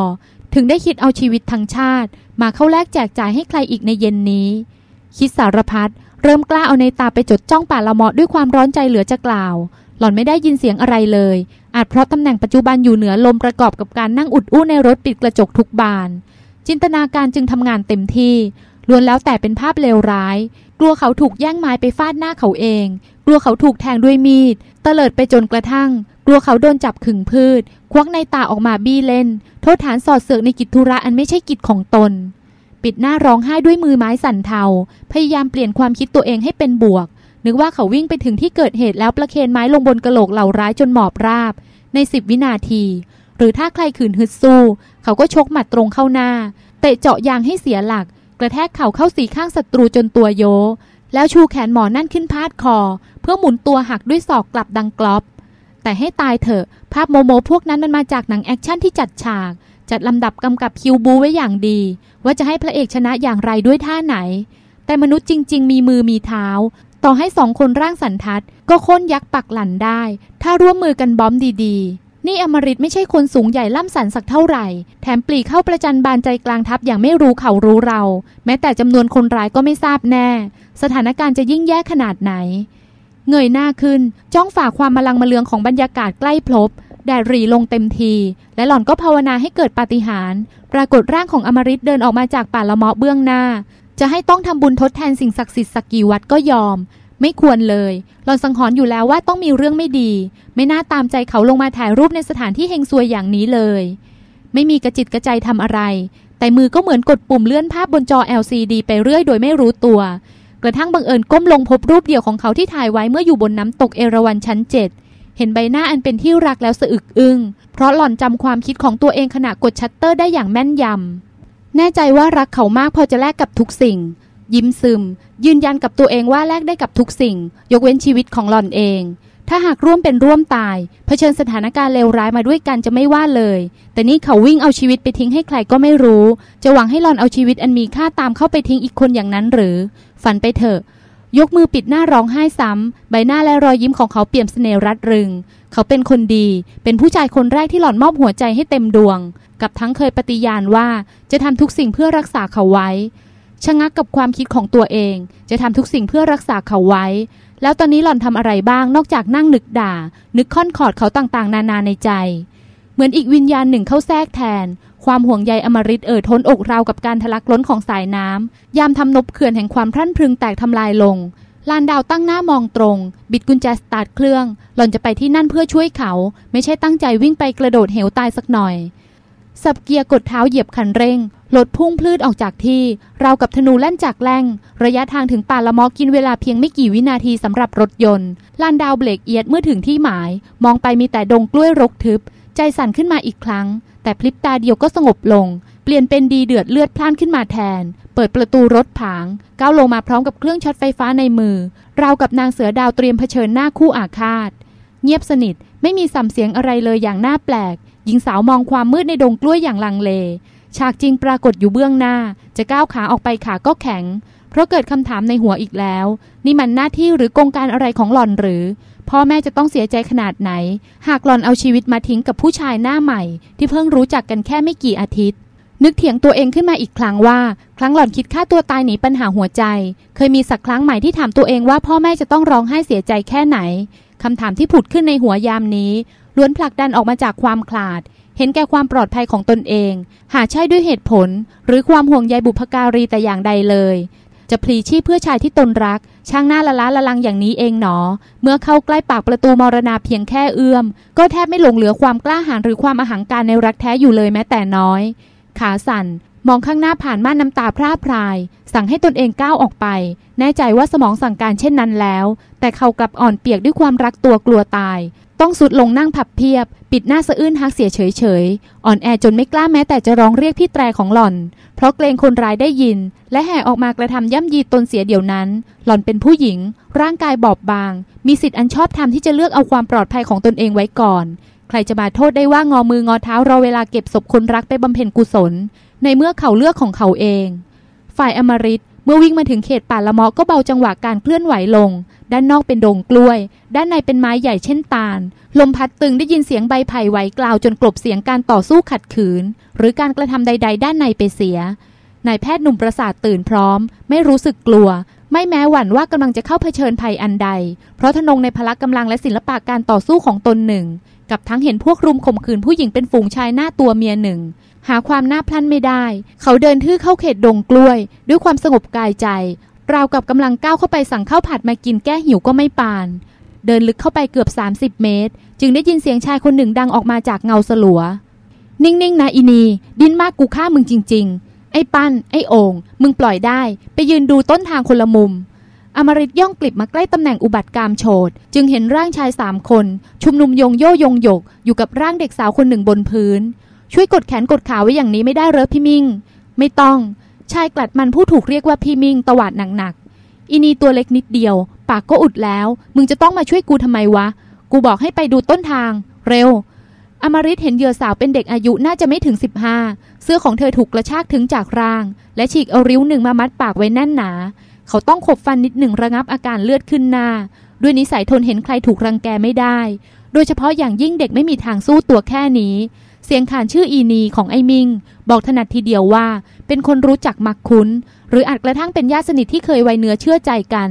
ถึงได้คิดเอาชีวิตทั้งชาติ มาเข้าแลกแจกจ่ายให้ใครอีกในเย็นนี้ คิดสารพัดเริ่มกล้าเอาในตาไปจดจ้องป่าละเมาะด้วยความร้อนใจเหลือจะกล่าว หล่อนไม่ได้ยินเสียงอะไรเลย อาจเพราะตำแหน่งปัจจุบันอยู่เหนือลมประกอบกับการนั่งอุดอู้ในรถปิดกระจกทุกบาน จินตนาการจึงทำงานเต็มที่ล้วนแล้วแต่เป็นภาพเลวร้าย กลัวเขาถูกแย่งไม้ไปฟาดหน้าเขาเอง กลัวเขาถูกแทงด้วยมีด เตลิดไปจนกระทั่ง ลัวเขาโดนจับขึงพืช ควักในตาออกมาบี้เล่น โทษฐานสอดเสือกในกิจธุระอันไม่ใช่กิจของตน ปิดหน้าร้องไห้ด้วยมือไม้สั่นเทา พยายามเปลี่ยนความคิดตัวเองให้เป็นบวก นึกว่าเขาวิ่งไปถึงที่เกิดเหตุแล้วประเคนไม้ลงบนกระโหลกเหล่าร้ายจนหมอบราบ ในสิบวินาที หรือถ้าใครขืนฮึดสู้ เขาก็ชกหมัดตรงเข้าหน้า เตะเจาะยางให้เสียหลัก กระแทกเข่าเข้าสีข้างศัตรูจนตัวโยแล้วชูแขนหมอนั่นขึ้นพาดคอ เพื่อหมุนตัวหักด้วยศอกกลับดังกรอบ แต่ให้ตายเถอะ ภาพโมโมพวกนั้นมันมาจากหนังแอคชั่นที่จัดฉาก จัดลำดับกำกับคิวบู๊ไว้อย่างดี ว่าจะให้พระเอกชนะอย่างไรด้วยท่าไหน แต่มนุษย์จริง ๆ มีมือมีเท้า ต่อให้สองคนร่างสันทัด ก็ค้นยักษ์ปักหลันได้ ถ้าร่วมมือกันบอมดีๆ นี่อมริตไม่ใช่คนสูงใหญ่ล่ำสันสักเท่าไหร่ แถมปลีเข้าประจันบานใจกลางทัพอย่างไม่รู้เขารู้เรา แม้แต่จำนวนคนร้ายก็ไม่ทราบแน่ สถานการณ์จะยิ่งแย่ขนาดไหน เงยหน้าขึ้น จ้องฝ่าความมลังมาเลืองของบรรยากาศใกล้พลบ แดดรีลงเต็มที และหล่อนก็ภาวนาให้เกิดปาฏิหาริย์ปรากฏร่างของอมริตเดินออกมาจากป่าละเมาะเบื้องหน้า จะให้ต้องทำบุญทดแทนสิ่งศักดิ์สิทธิ์สักกี่วัดก็ยอม ไม่ควรเลย หล่อนสังหรณ์อยู่แล้วว่าต้องมีเรื่องไม่ดี ไม่น่าตามใจเขาลงมาถ่ายรูปในสถานที่เฮงซวยอย่างนี้เลย ไม่มีกระจิตกระใจทำอะไร แต่มือก็เหมือนกดปุ่มเลื่อนภาพบนจอ LCD ไปเรื่อยโดยไม่รู้ตัว กระทั่งบังเอิญก้มลงพบรูปเดียวของเขาที่ถ่ายไว้เมื่ออยู่บนน้ำตกเอราวัณชั้นเจ็ดเห็นใบหน้าอันเป็นที่รักแล้วสะอึกอึง้งเพราะหล่อนจำความคิดของตัวเองขณะกดชัตเตอร์ได้อย่างแม่นยำแน่ใจว่ารักเขามากพอจะแลกกับทุกสิ่ง ยิ้มซึม ยืนยันกับตัวเองว่าแลกได้กับทุกสิ่ง ยกเว้นชีวิตของหล่อนเอง ถ้าหากร่วมเป็นร่วมตาย เผชิญสถานการณ์เลวร้ายมาด้วยกันจะไม่ว่าเลย แต่นี่เขาวิ่งเอาชีวิตไปทิ้งให้ใครก็ไม่รู้ จะหวังให้หลอนเอาชีวิตอันมีค่าตามเข้าไปทิ้งอีกคนอย่างนั้นหรือ ฝันไปเถอะ ยกมือปิดหน้าร้องไห้ซ้ำ ใบหน้าและรอยยิ้มของเขาเปี่ยมเสน่ห์รัดรึง เขาเป็นคนดี เป็นผู้ชายคนแรกที่หล่อนมอบหัวใจให้เต็มดวง กับทั้งเคยปฏิญาณว่าจะทำทุกสิ่งเพื่อรักษาเขาไว้ชะงักกับความคิดของตัวเอง จะทำทุกสิ่งเพื่อรักษาเขาไว้ แล้วตอนนี้หล่อนทำอะไรบ้างนอกจากนั่งนึกด่า นึกค่อนขอดเขาต่างๆ นานาในใจ เหมือนอีกวิญญาณหนึ่งเข้าแทรกแทน ความห่วงใยอมริตเอ่อท้นอกราวกับการทะลักล้นของสายน้ำยามทำนบเขื่อนแห่งความพรั่นพรึงแตกทำลายลงลานดาวตั้งหน้ามองตรง บิดกุญแจสตาร์ทเครื่อง หล่อนจะไปที่นั่นเพื่อช่วยเขา ไม่ใช่ตั้งใจวิ่งไปกระโดดเหวตายสักหน่อย สับเกียร์กดเท้าเหยียบคันเร่งรถพุ่งพลืดออกจากที่ราวกับธนูแล่นจากแล่ง ระยะทางถึงป่าละเมาะกินเวลาเพียงไม่กี่วินาทีสำหรับรถยนต์ลานดาวเบรกเอียดเมื่อถึงที่หมาย มองไปมีแต่ดงกล้วยรกทึบ ใจสั่นขึ้นมาอีกครั้ง แต่พริบตาเดียวก็สงบลง เปลี่ยนเป็นดีเดือดเลือดพล่านขึ้นมาแทน เปิดประตูรถผางก้าวลงมาพร้อมกับเครื่องช็อตไฟฟ้าในมือ ราวกับนางเสือดาวเตรียมเผชิญหน้าคู่อาฆาต เงียบสนิทไม่มีสุ้มเสียงอะไรเลยอย่างน่าแปลก หญิงสาวมองความมืดในดงกล้วยอย่างลังเล ฉากจริงปรากฏอยู่เบื้องหน้า จะก้าวขาออกไปขาก็แข็ง เพราะเกิดคำถามในหัวอีกแล้ว นี่มันหน้าที่หรือกงการอะไรของหล่อนหรือ พ่อแม่จะต้องเสียใจขนาดไหน หากหล่อนเอาชีวิตมาทิ้งกับผู้ชายหน้าใหม่ ที่เพิ่งรู้จักกันแค่ไม่กี่อาทิตย์นึกเถียงตัวเองขึ้นมาอีกครั้งว่า ครั้งหล่อนคิดฆ่าตัวตายหนีปัญหาหัวใจ เคยมีสักครั้งใหม่ที่ถามตัวเองว่าพ่อแม่จะต้องร้องไห้เสียใจแค่ไหนคำถามที่ผุดขึ้นในหัวยามนี้ ล้วนผลักดันออกมาจากความขลาด เห็นแก่ความปลอดภัยของตนเอง หาใช่ด้วยเหตุผล หรือความห่วงใยบุพการีแต่อย่างใดเลย จะพลีชีพเพื่อชายที่ตนรัก ช่างหน้าละล้าละลังอย่างนี้เองหนอ เมื่อเข้าใกล้ปากประตูมรณาเพียงแค่เอื้อม ก็แทบไม่หลงเหลือความกล้าหาญหรือความอหังการในรักแท้อยู่เลยแม้แต่น้อย ขาสั่นมองข้างหน้าผ่านม่านน้ำตาพร่าพราย สั่งให้ตนเองก้าวออกไป แน่ใจว่าสมองสั่งการเช่นนั้นแล้ว แต่เขากลับอ่อนเปียกด้วยความรักตัวกลัวตาย ต้องสุดลงนั่งพับเพียบ ปิดหน้าสะอื้นฮักเสียเฉยเฉยอ่อนแอจนไม่กล้าแม้แต่จะร้องเรียกพี่แตรของหล่อน เพราะเกรงคนร้ายได้ยิน และแห่ออกมากระทำย่ำยีตนเสียเดี๋ยวนั้น หล่อนเป็นผู้หญิง ร่างกายบอบบาง มีสิทธิ์อันชอบธรรมที่จะเลือกเอาความปลอดภัยของตนเองไว้ก่อน ใครจะมาโทษได้ว่างอมืองอเท้ารอเวลาเก็บศพคนรักไปบำเพ็ญกุศล ในเมื่อเขาเลือกของเขาเอง ฝ่ายอมริต เมื่อวิ่งมาถึงเขตป่าละเมาะก็เบาจังหวะการเคลื่อนไหวลง ด้านนอกเป็นดงกล้วย ด้านในเป็นไม้ใหญ่เช่นตาล ลมพัดตึงได้ยินเสียงใบไผ่ไหวกล่าวจนกลบเสียงการต่อสู้ขัดขืน หรือการกระทำใด ๆ ด้านในไปเสีย นายแพทย์หนุ่มประสาทตื่นพร้อม ไม่รู้สึกกลัว ไม่แม้หวั่นว่ากำลังจะเข้าเผชิญภัยอันใด เพราะทนงในพละกำลังและศิลปะการต่อสู้ของตนหนึ่ง กับทั้งเห็นพวกรุมข่มขืนผู้หญิงเป็นฝูงชายหน้าตัวเมียหนึ่ง หาความน่าพลันไม่ได้ เขาเดินทื่อเข้าเขตดงกล้วย ด้วยความสงบกายใจ ราวกับกำลังก้าวเข้าไปสั่งข้าวผัดมากินแก้หิวก็ไม่ปาน เดินลึกเข้าไปเกือบ 30 เมตร จึงได้ยินเสียงชายคนหนึ่งดังออกมาจากเงาสลัว นิ่งๆนะอินี ดิ้นมากกูฆ่ามึงจริง ๆ ไอ้ปั้น ไอ้โองมึงปล่อยได้ ไปยืนดูต้นทางคนละมุมอมริตย่องกลิบมาใกล้ตำแหน่งอุบัติกรรมโฉดจึงเห็นร่างชายสามคน ชุมนุมยงโยยงหยก อยู่กับร่างเด็กสาวคนหนึ่งบนพื้น ช่วยกดแขนกดขาไว้อย่างนี้ไม่ได้เหรอพี่มิงไม่ต้อง ชายกลัดมันผู้ถูกเรียกว่าพี่มิงตวาดหนักๆอินีตัวเล็กนิดเดียว ปากก็อุดแล้ว มึงจะต้องมาช่วยกูทำไมวะ กูบอกให้ไปดูต้นทาง เร็ว อมริตเห็นเหยื่อสาวเป็นเด็กอายุน่าจะไม่ถึง 15 เสื้อของเธอถูกกระชากถึงจากร่าง และฉีกเอาริ้วหนึ่งมามัดปากไว้แน่นหนา เขาต้องขบฟันนิดหนึ่งระงับอาการเลือดขึ้นหน้า ด้วยนิสัยทนเห็นใครถูกรังแกไม่ได้ โดยเฉพาะอย่างยิ่งเด็กไม่มีทางสู้ตัวแค่นี้ สียงขานชื่ออีนีของไอ้มิง บอกถนัดทีเดียวว่า เป็นคนรู้จักมักคุ้น หรืออาจกระทั่งเป็นญาติสนิทที่เคยไวเนื้อเชื่อใจกัน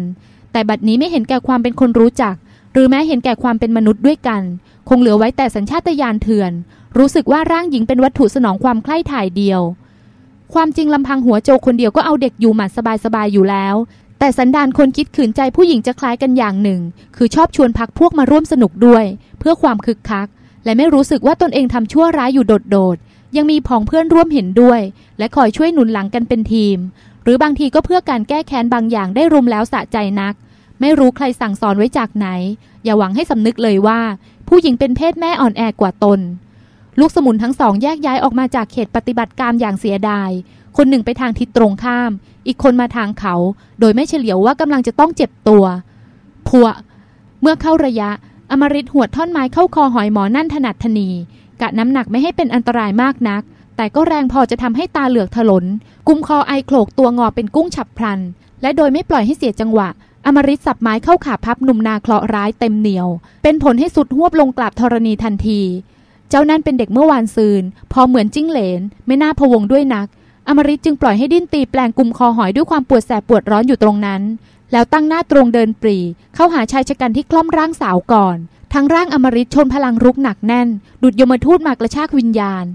แต่บัดนี้ไม่เห็นแก่ความเป็นคนรู้จัก หรือแม้เห็นแก่ความเป็นมนุษย์ด้วยกัน คงเหลือไว้แต่สัญชาตญาณเถื่อน รู้สึกว่าร่างหญิงเป็นวัตถุสนองความใคร่ถ่ายเดียว ความจริงลำพังหัวโจคนเดียวก็เอาเด็กอยู่หมัดสบายๆอยู่แล้ว แต่สันดานคนคิดขืนใจผู้หญิงจะคล้ายกันอย่างหนึ่ง คือชอบชวนพักพวกมาร่วมสนุกด้วย เพื่อความคึกคัก และไม่รู้สึกว่าตนเองทำชั่วร้ายอยู่โดดๆ ยังมีผองเพื่อนร่วมเห็นด้วย และคอยช่วยหนุนหลังกันเป็นทีม หรือบางทีก็เพื่อการแก้แค้นบางอย่างได้รุมแล้วสะใจนัก ไม่รู้ใครสั่งสอนไว้จากไหน อย่าหวังให้สำนึกเลยว่า ผู้หญิงเป็นเพศแม่อ่อนแอกว่าตน ลูกสมุนทั้งสองแยกย้ายออกมาจากเขตปฏิบัติการอย่างเสียดาย คนหนึ่งไปทางทิศตรงข้าม อีกคนมาทางเขา โดยไม่เฉลียวว่ากำลังจะต้องเจ็บตัวพัวเมื่อเข้าระยะ อมริตหัวท่อนไม้เข้าคอหอยหมอนั่นถนัดทนี กะน้ำหนักไม่ให้เป็นอันตรายมากนัก แต่ก็แรงพอจะทำให้ตาเหลือกถลน กุมคอไอโขลกตัวงอเป็นกุ้งฉับพลัน และโดยไม่ปล่อยให้เสียจังหวะ อมริตสับไม้เข้าขาพับหนุ่มนาเคราะร้ายเต็มเหนียว เป็นผลให้สุดหวบลงกราบธรณีทันที เจ้านั่นเป็นเด็กเมื่อวานซืน พอเหมือนจิ้งเหลน ไม่น่าพะวงด้วยนักอมริตจึงปล่อยให้ดิ้นตีแปลงกุมคอหอยด้วยความปวดแสบปวดร้อนอยู่ตรงนั้น แล้วตั้งหน้าตรงเดินปรี เข้าหาชายชะกันที่คล่อมร่างสาวก่อน ทั้งร่างอมริตชนพลังรุกหนักแน่น ดุดยมทูตมากระชากวิญญาณ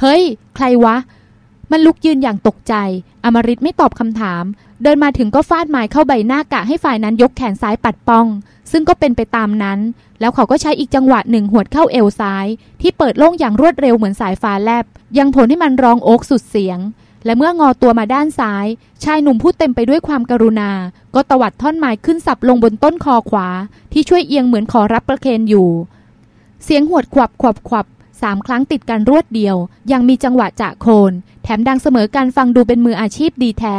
เฮ้ย ใครวะ มันลุกยืนอย่างตกใจ อมริตไม่ตอบคำถาม เดินมาถึงก็ฟาดหมายเข้าใบหน้ากะให้ฝ่ายนั้นยกแขนซ้ายปัดป้อง ซึ่งก็เป็นไปตามนั้น แล้วเขาก็ใช้อีกจังหวะหนึ่งหวดเข้าเอวซ้าย ที่เปิดโล่งอย่างรวดเร็วเหมือนสายฟ้าแลบ ยังผลให้มันร้องโอกสุดเสียง และเมื่องอตัวมาด้านซ้าย ชายหนุ่มผู้เต็มไปด้วยความกรุณา ก็ตวัดท่อนไม้ขึ้นสับลงบนต้นคอขวา ที่ช่วยเอียงเหมือนขอรับประเคนอยู่ เสียงหวดขวับขวับขวับสามครั้งติดกันรวดเดียว ยังมีจังหวะจะโคน แถมดังเสมอการฟังดูเป็นมืออาชีพดีแท้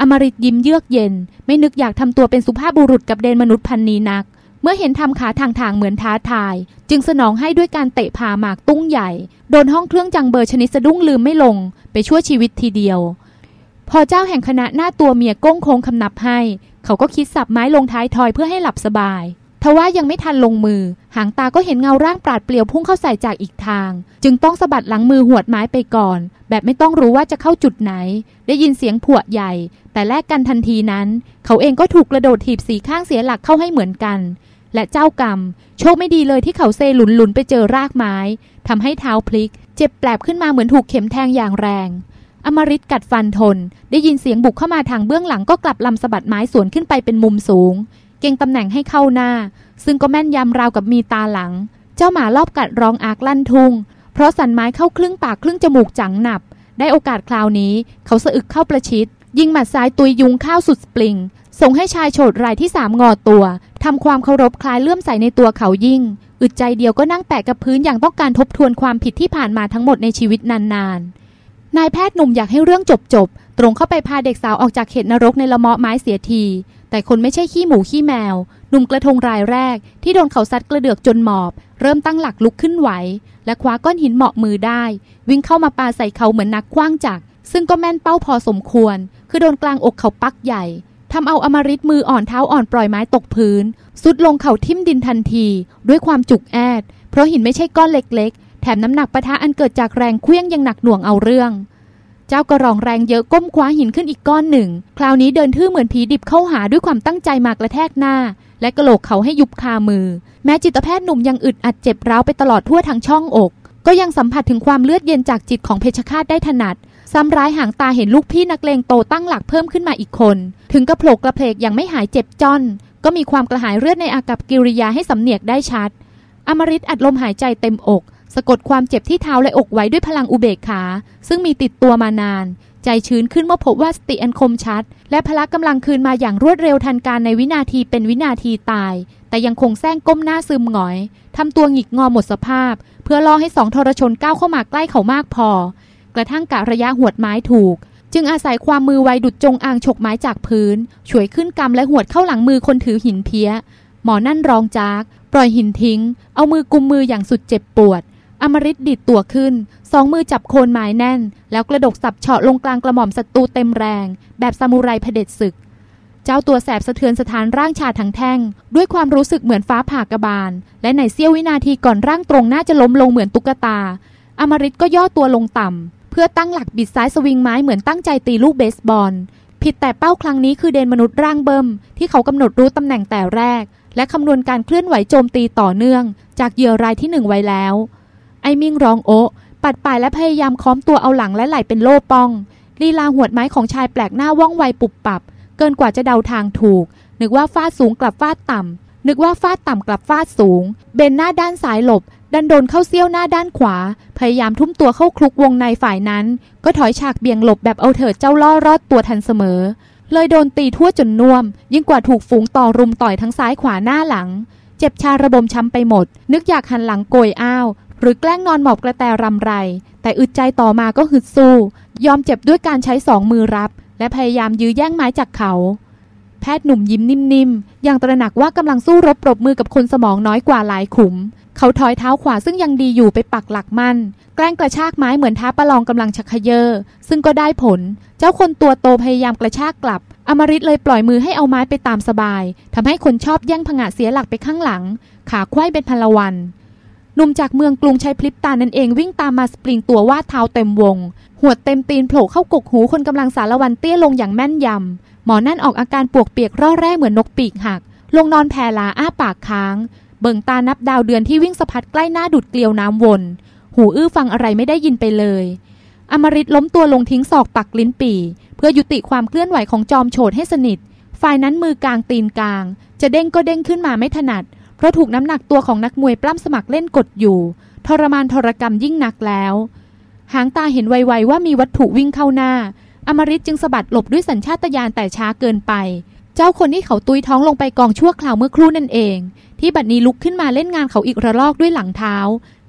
อมริตยิ้มเยือกเย็น ไม่นึกอยากทำตัวเป็นสุภาพบุรุษกับเดนมนุษย์พันนี้นัก เมื่อเห็นทำขาทางทางเหมือนท้าทาย จึงสนองให้ด้วยการเตะผ่าหมากตุ้งใหญ่ โดนห้องเครื่องจังเบอร์ชนิดสะดุ้งลืมไม่ลง ไปชั่วชีวิตทีเดียว พอเจ้าแห่งคณะหน้าตัวเมียก้งโค้งคำนับให้ เขาก็คิดสับไม้ลงท้ายทอยเพื่อให้หลับสบายทว่ายังไม่ทันลงมือ หางตาก็เห็นเงาร่างปราดเปลี่ยวพุ่งเข้าใส่จากอีกทาง จึงต้องสะบัดหลังมือหวดไม้ไปก่อน แบบไม่ต้องรู้ว่าจะเข้าจุดไหน ได้ยินเสียงผวดใหญ่ แต่แลกกันทันทีนั้น เขาเองก็ถูกกระโดดถีบสีข้างเสียหลักเข้าให้เหมือนกัน และเจ้ากรรม โชคไม่ดีเลยที่เขาเซหลุนหลุนไปเจอรากไม้ทำให้เท้าพลิก เจ็บแปลบขึ้นมาเหมือนถูกเข็มแทงอย่างแรง อมริตกัดฟันทน ได้ยินเสียงบุกเข้ามาทางเบื้องหลังก็กลับลำสะบัดไม้สวนขึ้นไปเป็นมุมสูง เก่งตำแหน่งให้เข้าหน้า ซึ่งก็แม่นยำราวกับมีตาหลัง เจ้าหมารอบกัดร้องอากลั่นทุ่งเพราะสันไม้เข้าครึ่งปากครึ่งจมูกจังหนับ ได้โอกาสคราวนี้ เขาสะอึกเข้าประชิดยิงหมัดซ้ายตุยยุงข้าวสุดสปริง ส่งให้ชายโฉดรายที่สามงอตัวทำความเคารพคล้ายเลื่อมใสในตัวเขายิ่ง อึดใจเดียวก็นั่งแปะกับพื้นอย่างต้องการทบทวนความผิดที่ผ่านมาทั้งหมดในชีวิตนานๆ นายแพทย์หนุ่มอยากให้เรื่องจบจบตรงเข้าไปพาเด็กสาวออกจากเขตนรกในละเมาะไม้เสียที แต่คนไม่ใช่ขี้หมูขี้แมว หนุ่มกระทงรายแรก ที่โดนเขาซัดกระเดือกจนหมอบ เริ่มตั้งหลักลุกขึ้นไหว และคว้าก้อนหินเหมาะมือได้ วิ่งเข้ามาปาใส่เขาเหมือนนักคว้างจักรซึ่งก็แม่นเป้าพอสมควร คือโดนกลางอกเขาปักใหญ่ ทำเอาอมริตมืออ่อนเท้าอ่อนปล่อยไม้ตกพื้นสุดลงเข่าทิ่มดินทันที ด้วยความจุกแอด เพราะหินไม่ใช่ก้อนเล็กๆ แถมน้ำหนักปะทะอันเกิดจากแรงเคลื่องยังหนักหน่วงเอาเรื่อง เจ้ากระรองแรงเยอะก้มคว้าหินขึ้นอีกก้อนหนึ่ง คราวนี้เดินทื่อเหมือนผีดิบเข้าหาด้วยความตั้งใจมากระแทกหน้า และกระโหลกเขาให้ยุบคามือ แม้จิตแพทย์หนุ่มยังอึดอัดเจ็บร้าวไปตลอดทั่วทั้งช่องอก ก็ยังสัมผัสถึงความเลือดเย็นจากจิตของเพชฌฆาตได้ถนัด ซ้ำร้ายหางตาเห็นลูกพี่นักเลงโตตั้งหลักเพิ่มขึ้นมาอีกคน ถึงกระโผลกกระเพลกยังไม่หายเจ็บจ้อน ก็มีความกระหายเลือดในอากับกิริยาให้สำเนียกได้ชัด อมริตอัดลมหายใจเต็มอก สะกดความเจ็บที่เท้าและอกไว้ด้วยพลังอุเบกขา ซึ่งมีติดตัวมานาน ใจชื้นขึ้นเมื่อพบว่าสติอันคมชัด และพละกำลังคืนมาอย่างรวดเร็วทันการในวินาทีเป็นวินาทีตาย แต่ยังคงแซงก้มหน้าซึมหงอยทำตัวหงิกงอหมดสภาพ เพื่อล่อให้สองทรชนก้าวเข้ามาใกล้เขามากพอ กระทั่งกะระยะหวดไม้ถูก จึงอาศัยความมือไวดุดจงอางฉกไม้จากพื้น ช่วยขึ้นกำและหวดเข้าหลังมือคนถือหินเพี้ย หมอนั่นรองจาก ปล่อยหินทิ้ง เอามือกุมมืออย่างสุดเจ็บปวด อมริตดิดตัวขึ้น สองมือจับโคนไม้แน่น แล้วกระดกสับเฉาะลงกลางกระหม่อมศัตรูเต็มแรง แบบซามูไรเผด็จศึกเจ้าตัวแสบสะเทือนสถานร่างชาทั้งแท่ง ด้วยความรู้สึกเหมือนฟ้าผ่ากระบาล และในเสี้ยววินาทีก่อนร่างตรงน่าจะล้มลงเหมือนตุ๊กตา อมริตก็ย่อตัวลงต่ำ พื่อตั้งหลักบิดซ้ายสวิงไม้เหมือนตั้งใจตีลูกเบสบอล ผิดแต่เป้าครั้งนี้คือเดนมนุษย์ร่างเบิ่มที่เขากำหนดรู้ตำแหน่งแต่แรก และคำนวณการเคลื่อนไหวโจมตีต่อเนื่อง จากเหยื่อรายที่หนึ่งไว้แล้ว ไอมิ่งร้องโอะปัดป่ายและพยายามค้อมตัวเอาหลังและไหลเป็นโล่ป้องลีลาหวดไม้ของชายแปลกหน้าว่องไวปุบปับ เกินกว่าจะเดาทางถูก นึกว่าฟาดสูงกลับฟาดต่ำนึกว่าฟาดต่ำกลับฟาดสูง เบนหน้าด้านซ้ายหลบ ดันโดนเข้าเซี่ยวหน้าด้านขวา พยายามทุ่มตัวเข้าคลุกวงในฝ่ายนั้น ก็ถอยฉากเบี่ยงหลบแบบเอาเถิดเจ้าล่อรอดตัวทันเสมอ เลยโดนตีทั่วจนน่วม ยิ่งกว่าถูกฝูงต่อรุมต่อยทั้งซ้ายขวาหน้าหลัง เจ็บชาระบมช้ำไปหมด นึกอยากหันหลังโกยอ้าว หรือแกล้งนอนหมอบกระแตรำไร แต่อึดใจต่อมาก็ฮึดสู้ ยอมเจ็บด้วยการใช้สองมือรับ และพยายามยื้อแย่งไม้จากเขาแพทย์หนุ่มยิ้มนิ่มๆ อย่างตระหนักว่ากำลังสู้รบปรบมือกับคนสมองน้อยกว่าหลายขุม เขาถอยเท้าขวาซึ่งยังดีอยู่ไปปักหลักมั่น แกล้งกระชากไม้เหมือนท้าประลองกำลังชักเยอซึ่งก็ได้ผล เจ้าคนตัวโตพยายามกระชากกลับ อมริตเลยปล่อยมือให้เอาไม้ไปตามสบายทำให้คนชอบแย่งผงะเสียหลักไปข้างหลัง ขาควายเป็นพลวันหนุ่มจากเมืองกรุงใช้พลิบตานั่นเองวิ่งตามมาสปริงตัววาดเท้าเต็มวง หัวเต็มตีนโผล่เข้ากกหูคนกำลังสารวันเตี้ยลงอย่างแม่นยำหมอนั่นออกอาการปวกเปียกร่อแร่เหมือนนกปีกหัก ลงนอนแผ่ลาอ้าปากค้าง เบิ่งตานับดาวเดือนที่วิ่งสะพัดใกล้หน้าดุดเกลียวน้ำวน หูอื้อฟังอะไรไม่ได้ยินไปเลย อมริตล้มตัวลงทิ้งศอกปักลิ้นปี่เพื่อยุติความเคลื่อนไหวของจอมโฉดให้สนิท ฝ่ายนั้นมือกลางตีนกลาง จะเด้งก็เด้งขึ้นมาไม่ถนัด เพราะถูกน้ำหนักตัวของนักมวยปล้ำสมัครเล่นกดอยู่ ทรมานทรกรรมยิ่งหนักแล้ว หางตาเห็นไวๆว่ามีวัตถุวิ่งเข้าหน้า อมริตจึงสะบัดหลบด้วยสัญชาตญาณแต่ช้าเกินไป จ้าคนที่เขาตุยท้องลงไปกองชั่วคราวเมื่อครู่นั่นเอง ที่บัดนี้ลุกขึ้นมาเล่นงานเขาอีกระลอกด้วยหลังเท้า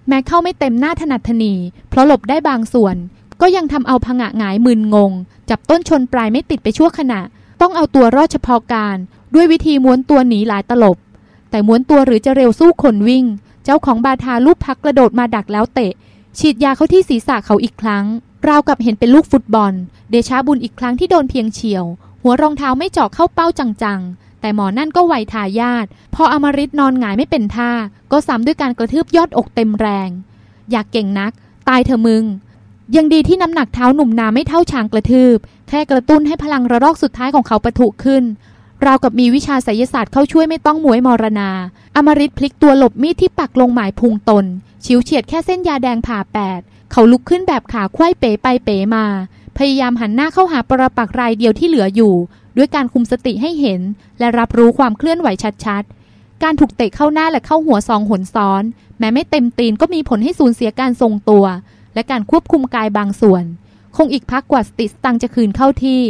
แม้เข้าไม่เต็มหน้าถนัดถนี เพราะหลบได้บางส่วน ก็ยังทำเอาผงะหงายมึนงง จับต้นชนปลายไม่ติดไปชั่วขณะ ต้องเอาตัวรอดเฉพาะการ ด้วยวิธีม้วนตัวหนีหลายตลบ แต่ม้วนตัวหรือจะเร็วสู้คนวิ่ง เจ้าของบาทาลูกพักกระโดดมาดักแล้วเตะ ฉีดยาเข้าที่ศีรษะเขาอีกครั้งราวกับเห็นเป็นลูกฟุตบอล เดชาบุญอีกครั้งที่โดนเพียงเฉียว หัวรองเท้าไม่เจาะเข้าเป้าจังๆ แต่หมอนั่นก็ไวทายาทพออมริตนอนหงายไม่เป็นท่า ก็ซ้ำด้วยการกระทืบยอดอกเต็มแรง อยากเก่งนัก ตายเถอะมึง ยังดีที่น้ำหนักเท้าหนุ่มนาไม่เท่าช้างกระทืบ แค่กระตุ้นให้พลังระลอกสุดท้ายของเขาประทุขึ้นราวกับมีวิชาไสยศาสตร์เข้าช่วยไม่ต้องหมวยมรณา อมริตพลิกตัวหลบมีดที่ปักลงหมายพุงตน ชิวเฉียดแค่เส้นยาแดงผ่าแปด เขาลุกขึ้นแบบขาควายเป๋ไปเป๋มา พยายามหันหน้าเข้าหาปรปักรายเดียวที่เหลืออยู่ ด้วยการคุมสติให้เห็น และรับรู้ความเคลื่อนไหวชัดๆ การถูกเตะเข้าหน้าและเข้าหัวซองหนซ้อน แม้ไม่เต็มตีนก็มีผลให้สูญเสียการทรงตัว และการควบคุมกายบางส่วน คงอีกพักกว่าสติสตังจะคืนเข้าที่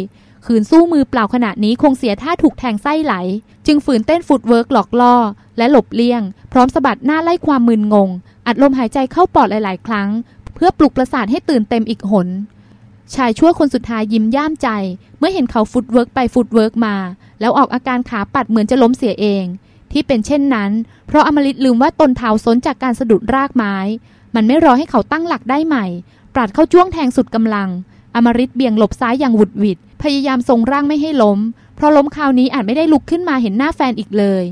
ขืนสู้มือเปล่าขณะนี้คงเสียท่าถูกแทงไส้ไหล จึงฝืนเต้นฟุตเวิร์กหลอกล่อ และหลบเลี่ยง พร้อมสะบัดหน้าไล่ความมึนงง อัดลมหายใจเข้าปอดหลาย ๆ ครั้ง เพื่อปลุกประสาทให้ตื่นเต็มอีกหน ชายชั่วคนสุดท้ายยิ้มย่ามใจ เมื่อเห็นเขาฟุตเวิร์กไปฟุตเวิร์กมา แล้วออกอาการขาปัดเหมือนจะล้มเสียเอง ที่เป็นเช่นนั้น เพราะอมฤตลืมว่าตนเท้าซ้นจากการสะดุดรากไม้ มันไม่รอให้เขาตั้งหลักได้ใหม่ ปราดเข้าจ้วงแทงสุดกำลัง อมฤตเบี่ยงหลบซ้ายอย่างหวุดหวิด พยายามทรงร่างไม่ให้ล้ม เพราะล้มคราวนี้อาจไม่ได้ลุกขึ้นมาเห็นหน้าแฟนอีกเลย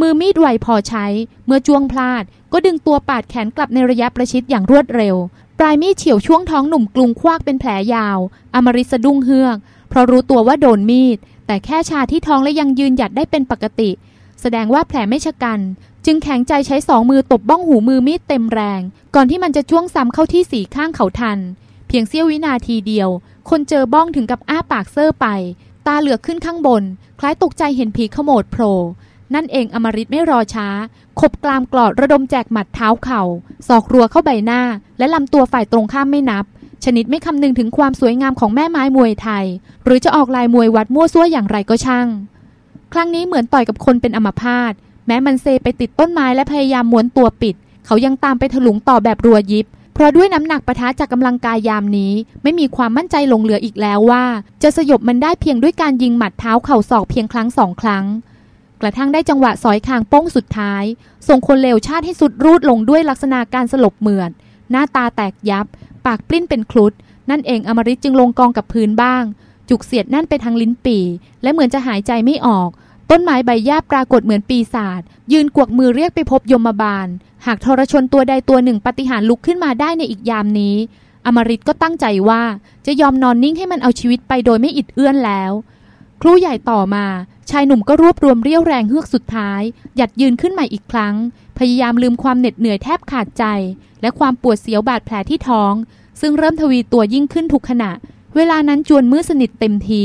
มือมีดไวพอใช้ เมื่อจ้วงพลาด ก็ดึงตัวปาดแขนกลับในระยะประชิดอย่างรวดเร็ว ปลายมีดเฉียวช่วงท้องหนุ่มกลุงควักเป็นแผลยาว อมริสะดุ้งเฮือก เพราะรู้ตัวว่าโดนมีด แต่แค่ชาที่ท้องและยังยืนหยัดได้เป็นปกติ แสดงว่าแผลไม่ชะกัน จึงแข็งใจใช้สองมือตบบ้องหูมือมีดเต็มแรง ก่อนที่มันจะจ้วงซ้ำเข้าที่สีข้างเขาทัน เพียงเสี้ยววินาทีเดียว คนเจอบ้องถึงกับอ้าปากเซอร์ไป ตาเหลือกขึ้นข้างบน คล้ายตกใจเห็นผีขโมดโผล่ นั่นเองอมริตไม่รอช้า ขบกลามกลอดระดมแจกหมัดเท้าเข่าศอกรัวเข้าใบหน้า และลำตัวฝ่ายตรงข้ามไม่นับ ชนิดไม่คำนึงถึงความสวยงามของแม่ไม้มวยไทย หรือจะออกลายมวยวัดมั่วซั่วอย่างไรก็ช่าง ครั้งนี้เหมือนต่อยกับคนเป็นอัมพาตแม้มันเซไปติดต้นไม้และพยายามม้วนตัวปิด เขายังตามไปถลุงต่อแบบรัวยิบเพราะด้วยน้ำหนักปะทะจากกำลังกายยามนี้ ไม่มีความมั่นใจหลงเหลืออีกแล้วว่า จะสยบมันได้เพียงด้วยการยิงหมัดเท้าเข่าศอกเพียงครั้งสองครั้ง กระทั่งได้จังหวะสอยคางโป้งสุดท้าย ส่งคนเลวชาติให้สุดรูดลงด้วยลักษณะการสลบเหมือด หน้าตาแตกยับ ปากปลิ้นเป็นคลุด นั่นเองอมริตจึงลงกองกับพื้นบ้าง จุกเสียดนั่นไปทางลิ้นปี และเหมือนจะหายใจไม่ออก ต้นไม้ใบหญ้าปรากฏเหมือนปีศาจยืนกวกมือเรียกไปพบยมบาล หากทรชนตัวใดตัวหนึ่งปฏิหารลุกขึ้นมาได้ในอีกยามนี้ อมริตก็ตั้งใจว่าจะยอมนอนนิ่งให้มันเอาชีวิตไปโดยไม่อิดเอื้อนแล้ว ครูใหญ่ต่อมา ชายหนุ่มก็รวบรวมเรี่ยวแรงเฮือกสุดท้าย หยัดยืนขึ้นใหม่อีกครั้ง พยายามลืมความเหน็ดเหนื่อยแทบขาดใจ และความปวดเสียวบาดแผลที่ท้อง ซึ่งเริ่มทวีตัวยิ่งขึ้นทุกขณะ เวลานั้นจวนมือสนิทเต็มที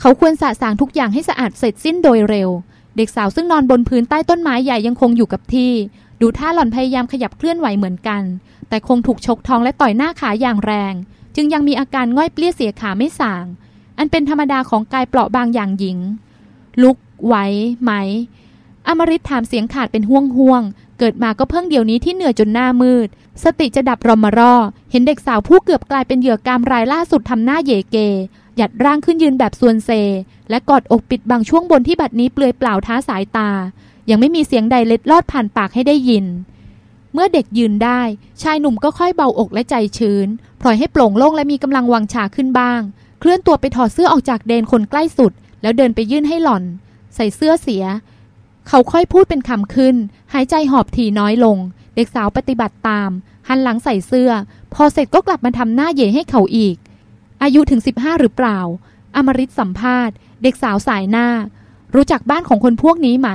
เขาควรสะสางทุกอย่างให้สะอาดเสร็จสิ้นโดยเร็ว เด็กสาวซึ่งนอนบนพื้นใต้ต้นไม้ใหญ่ยังคงอยู่กับที่ ดูท่าหล่อนพยายามขยับเคลื่อนไหวเหมือนกัน แต่คงถูกชกท้องและต่อยหน้าขาอย่างแรง จึงยังมีอาการง่อยเปลี้ยเสียขาไม่สาง อันเป็นธรรมดาของกายเปราะบางอย่างหญิง ลุกไหวไหม อมริตถามเสียงขาดเป็นห่วงห่วง เกิดมาก็เพิ่งเดี๋ยวนี้ที่เหนื่อยจนหน้ามืด สติจะดับรอมารอ เห็นเด็กสาวผู้เกือบกลายเป็นเหยื่อกามรายล่าสุดทำหน้าเยเก หยัดร่างขึ้นยืนแบบส่วนเซ และกอดอกปิดบางช่วงบนที่บัดนี้เปลือยเปล่าท้าสายตา ยังไม่มีเสียงใดเล็ดลอดผ่านปากให้ได้ยินเมื่อเด็กยืนได้ ชายหนุ่มก็ค่อยเบาอกและใจชื้น ปล่อยให้โปร่งโล่งและมีกำลังวังชาขึ้นบ้าง เคลื่อนตัวไปถอดเสื้อออกจากเดนคนใกล้สุด แล้วเดินไปยื่นให้หล่อน ใส่เสื้อเสีย เขาค่อยพูดเป็นคำขึ้น หายใจหอบถี่น้อยลง เด็กสาวปฏิบัติตาม หันหลังใส่เสื้อ พอเสร็จก็กลับมาทำหน้าเย่ให้เขาอีก อายุถึง 15 หรือเปล่า อมริตสัมภาษณ์ เด็กสาวสายหน้า รู้จักบ้านของคนพวกนี้ไหม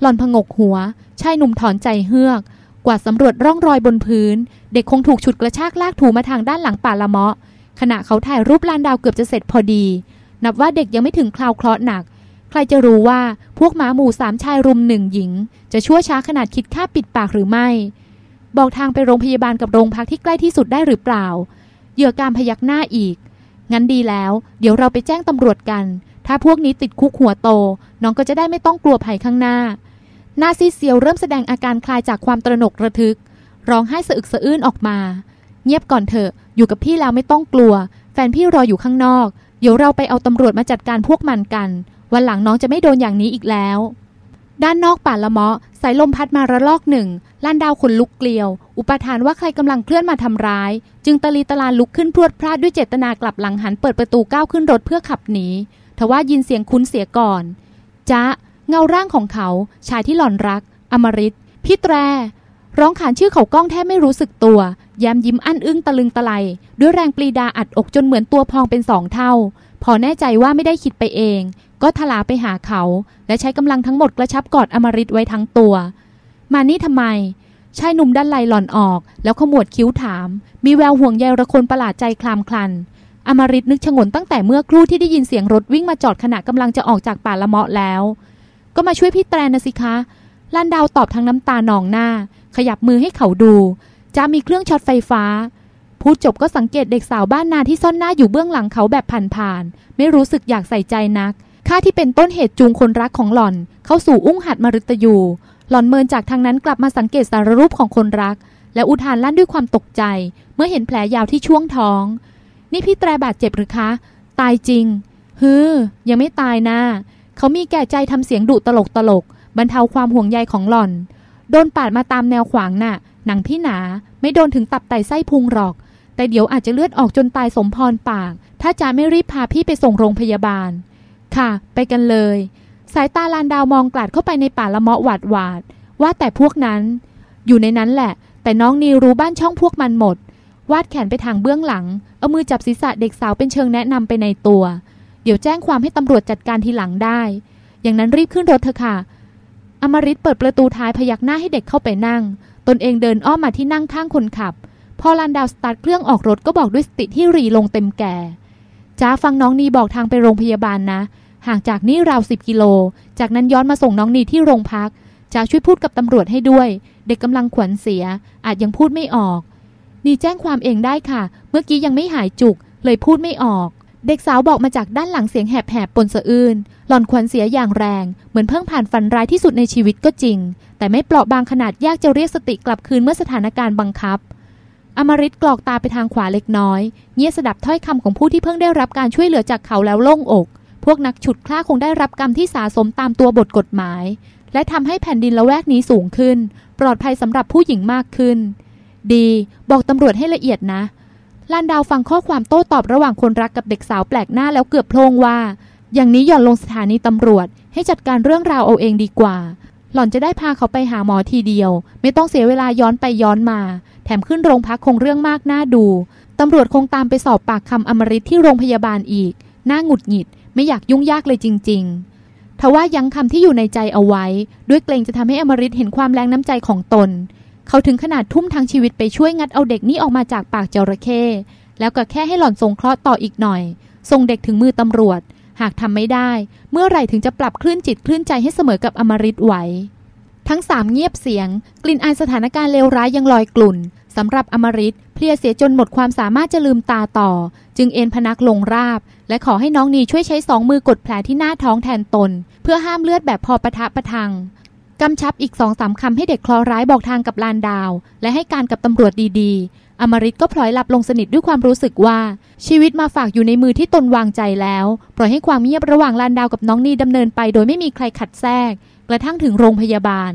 หล่อนพงกหัว ชายหนุ่มถอนใจเฮือก กวาดสำรวจร่องรอยบนพื้น เด็กคงถูกฉุดกระชากลากถูมาทางด้านหลังป่าละเมาะขณะเขาถ่ายรูปลานดาวเกือบจะเสร็จพอดี นับว่าเด็กยังไม่ถึงคราวเคราะห์หนัก ใครจะรู้ว่าพวกหมาหมู่สามชายรุมหนึ่งหญิง จะชั่วช้าขนาดคิดฆ่าปิดปากหรือไม่ บอกทางไปโรงพยาบาลกับโรงพักที่ใกล้ที่สุดได้หรือเปล่า เหยื่อการพยักหน้าอีก งั้นดีแล้ว เดี๋ยวเราไปแจ้งตำรวจกัน ถ้าพวกนี้ติดคุกหัวโต น้องก็จะได้ไม่ต้องกลัวภัยข้างหน้า หน้าซีเซียวเริ่มแสดงอาการคลายจากความตระหนกระทึก ร้องไห้สะอึกสะอื้นออกมา เงียบก่อนเถอะ อยู่กับพี่แล้วไม่ต้องกลัว แฟนพี่รออยู่ข้างนอก เดี๋ยวเราไปเอาตำรวจมาจัดการพวกมันกัน วันหลังน้องจะไม่โดนอย่างนี้อีกแล้ว ด้านนอกป่าละเมาะสายลมพัดมาระลอกหนึ่งล้านดาวขนลุกเกลียว อุปทานว่าใครกำลังเคลื่อนมาทำร้าย จึงตะลีตะลานลุกขึ้นพรวดพลาดด้วยเจตนากลับหลังหันเปิดประตูก้าวขึ้นรถเพื่อขับหนีทว่ายินเสียงคุ้นเสียก่อนจ้าเงาร่างของเขา ชายที่หล่อนรัก อมริตพี่แตร ร้องขานชื่อเขาก้องแทบไม่รู้สึกตัว แย้มยิ้มอั้นอึ้งตะลึงตะไล ด้วยแรงปรีดาอัดอกจนเหมือนตัวพองเป็นสองเท่า พอแน่ใจว่าไม่ได้คิดไปเอง ก็ทลาไปหาเขา และใช้กำลังทั้งหมดกระชับกอดอมริตไว้ทั้งตัว มานี่ทำไมชายหนุ่มด้านไหลหล่อนออก แล้วขมวดคิ้วถาม มีแววห่วงใยระคนประหลาดใจคลามคลันอมฤตนึกฉงนตั้งแต่เมื่อครู่ที่ได้ยินเสียงรถวิ่งมาจอดขณะกำลังจะออกจากป่าละเมาะแล้ว ก็มาช่วยพี่แตรนะสิคะลานดาวตอบทั้งน้ำตานองหน้า ขยับมือให้เขาดู จะมีเครื่องช็อตไฟฟ้า พูดจบก็สังเกตเด็กสาวบ้านนาที่ซ่อนหน้าอยู่เบื้องหลังเขาแบบผ่านๆไม่รู้สึกอยากใส่ใจนักค่าที่เป็นต้นเหตุจูงคนรักของหล่อน เข้าสู่อุ้งหัตถ์มฤตยู หล่อนเมินจากทางนั้นกลับมาสังเกตสารรูปของคนรัก และอุทานลั่นด้วยความตกใจ เมื่อเห็นแผลยาวที่ช่วงท้อง นี่พี่แตรบาดเจ็บหรือคะ ตายจริงฮือยังไม่ตายนะเขามีแก่ใจทำเสียงดุตลกตลกบรรเทาความห่วงใยของหล่อน โดนปาดมาตามแนวขวางน่ะ หนังพี่หนา ไม่โดนถึงตับไตไส้พุงหรอก แต่เดี๋ยวอาจจะเลือดออกจนตายสมพรปาก ถ้าจ่าไม่รีบพาพี่ไปส่งโรงพยาบาล ค่ะ ไปกันเลย สายตาลานดาวมองกลาดเข้าไปในป่าละเมาะหวาดหวาด ว่าแต่พวกนั้น อยู่ในนั้นแหละ แต่น้องนีรู้บ้านช่องพวกมันหมด วาดแขนไปทางเบื้องหลัง เอามือจับศีรษะเด็กสาวเป็นเชิงแนะนำไปในตัว เดี๋ยวแจ้งความให้ตำรวจจัดการทีหลังได้ อย่างนั้นรีบขึ้นรถเถอะค่ะ อมริตเปิดประตูท้ายพยักหน้าให้เด็กเข้าไปนั่ง ตนเองเดินอ้อมมาที่นั่งข้างคนขับ พอลันดาวสตาร์ทเครื่องออกรถก็บอกด้วยสติที่รีลงเต็มแก่จ้าฟังน้องนีบอกทางไปโรงพยาบาลนะ ห่างจากนี่ราวสิบกิโล จากนั้นย้อนมาส่งน้องนีที่โรงพักจ้าช่วยพูดกับตำรวจให้ด้วย เด็กกำลังขวัญเสีย อาจยังพูดไม่ออก นีแจ้งความเองได้ค่ะ เมื่อกี้ยังไม่หายจุก เลยพูดไม่ออก เด็กสาวบอกมาจากด้านหลังเสียงแหบๆปนสะอื้นหล่อนขวัญเสียอย่างแรง เหมือนเพิ่งผ่านฝันร้ายที่สุดในชีวิตก็จริง แต่ไม่เปราะบางขนาดยากจะเรียกสติกลับคืนเมื่อสถานการณ์บังคับ อมริตกรอกตาไปทางขวาเล็กน้อย เงียสดับถ้อยคำของผู้ที่เพิ่งได้รับการช่วยเหลือจากเขาแล้วโล่งอก พวกนักฉุดคล้าคงได้รับกรรมที่สาสมตามตัวบทกฎหมาย และทำให้แผ่นดินละแวกนี้สูงขึ้น ปลอดภัยสำหรับผู้หญิงมากขึ้น ดี บอกตำรวจให้ละเอียดนะลานดาวฟังข้อความโต้ตอบระหว่างคนรักกับเด็กสาวแปลกหน้าแล้วเกือบโพลงว่า อย่างนี้หย่อนลงสถานีตำรวจ ให้จัดการเรื่องราวเอาเองดีกว่า หล่อนจะได้พาเขาไปหาหมอทีเดียว ไม่ต้องเสียเวลาย้อนไปย้อนมา แถมขึ้นโรงพักคงเรื่องมากน่าดู ตำรวจคงตามไปสอบปากคำอมริตที่โรงพยาบาลอีก น่าหงุดหงิด ไม่อยากยุ่งยากเลยจริง ๆ ทว่ายังคำที่อยู่ในใจเอาไว้ ด้วยเกรงจะทำให้อมริตเห็นความแรงน้ำใจของตน เขาถึงขนาดทุ่มทางชีวิตไปช่วยงัดเอาเด็กนี้ออกมาจากปากจระเข้แล้วก็แค่ให้หล่อนทรงเคราะห์ต่ออีกหน่อย ส่งเด็กถึงมือตำรวจ หากทำไม่ได้ เมื่อไหร่ถึงจะปรับคลื่นจิตคลื่นใจให้เสมอกับอมริตไหว ทั้งสามเงียบเสียง กลิ่นอายสถานการณ์เลวร้ายยังลอยกลุ่นสำหรับอมริตเพลียเสียจนหมดความสามารถจะลืมตาต่อ จึงเอ็นพนักลงราบ และขอให้น้องนีช่วยใช้สองมือกดแผลที่หน้าท้องแทนตน เพื่อห้ามเลือดแบบพอประทะประทังกำชับอีกสองสามคำให้เด็กคลอร้ายบอกทางกับลานดาว และให้การกับตำรวจดีๆ อมริตก็พลอยหลับลงสนิทด้วยความรู้สึกว่า ชีวิตมาฝากอยู่ในมือที่ตนวางใจแล้ว ปล่อยให้ความเงียบระหว่างลานดาวกับน้องนีดำเนินไป โดยไม่มีใครขัดแทรก กระทั่งถึงโรงพยาบาล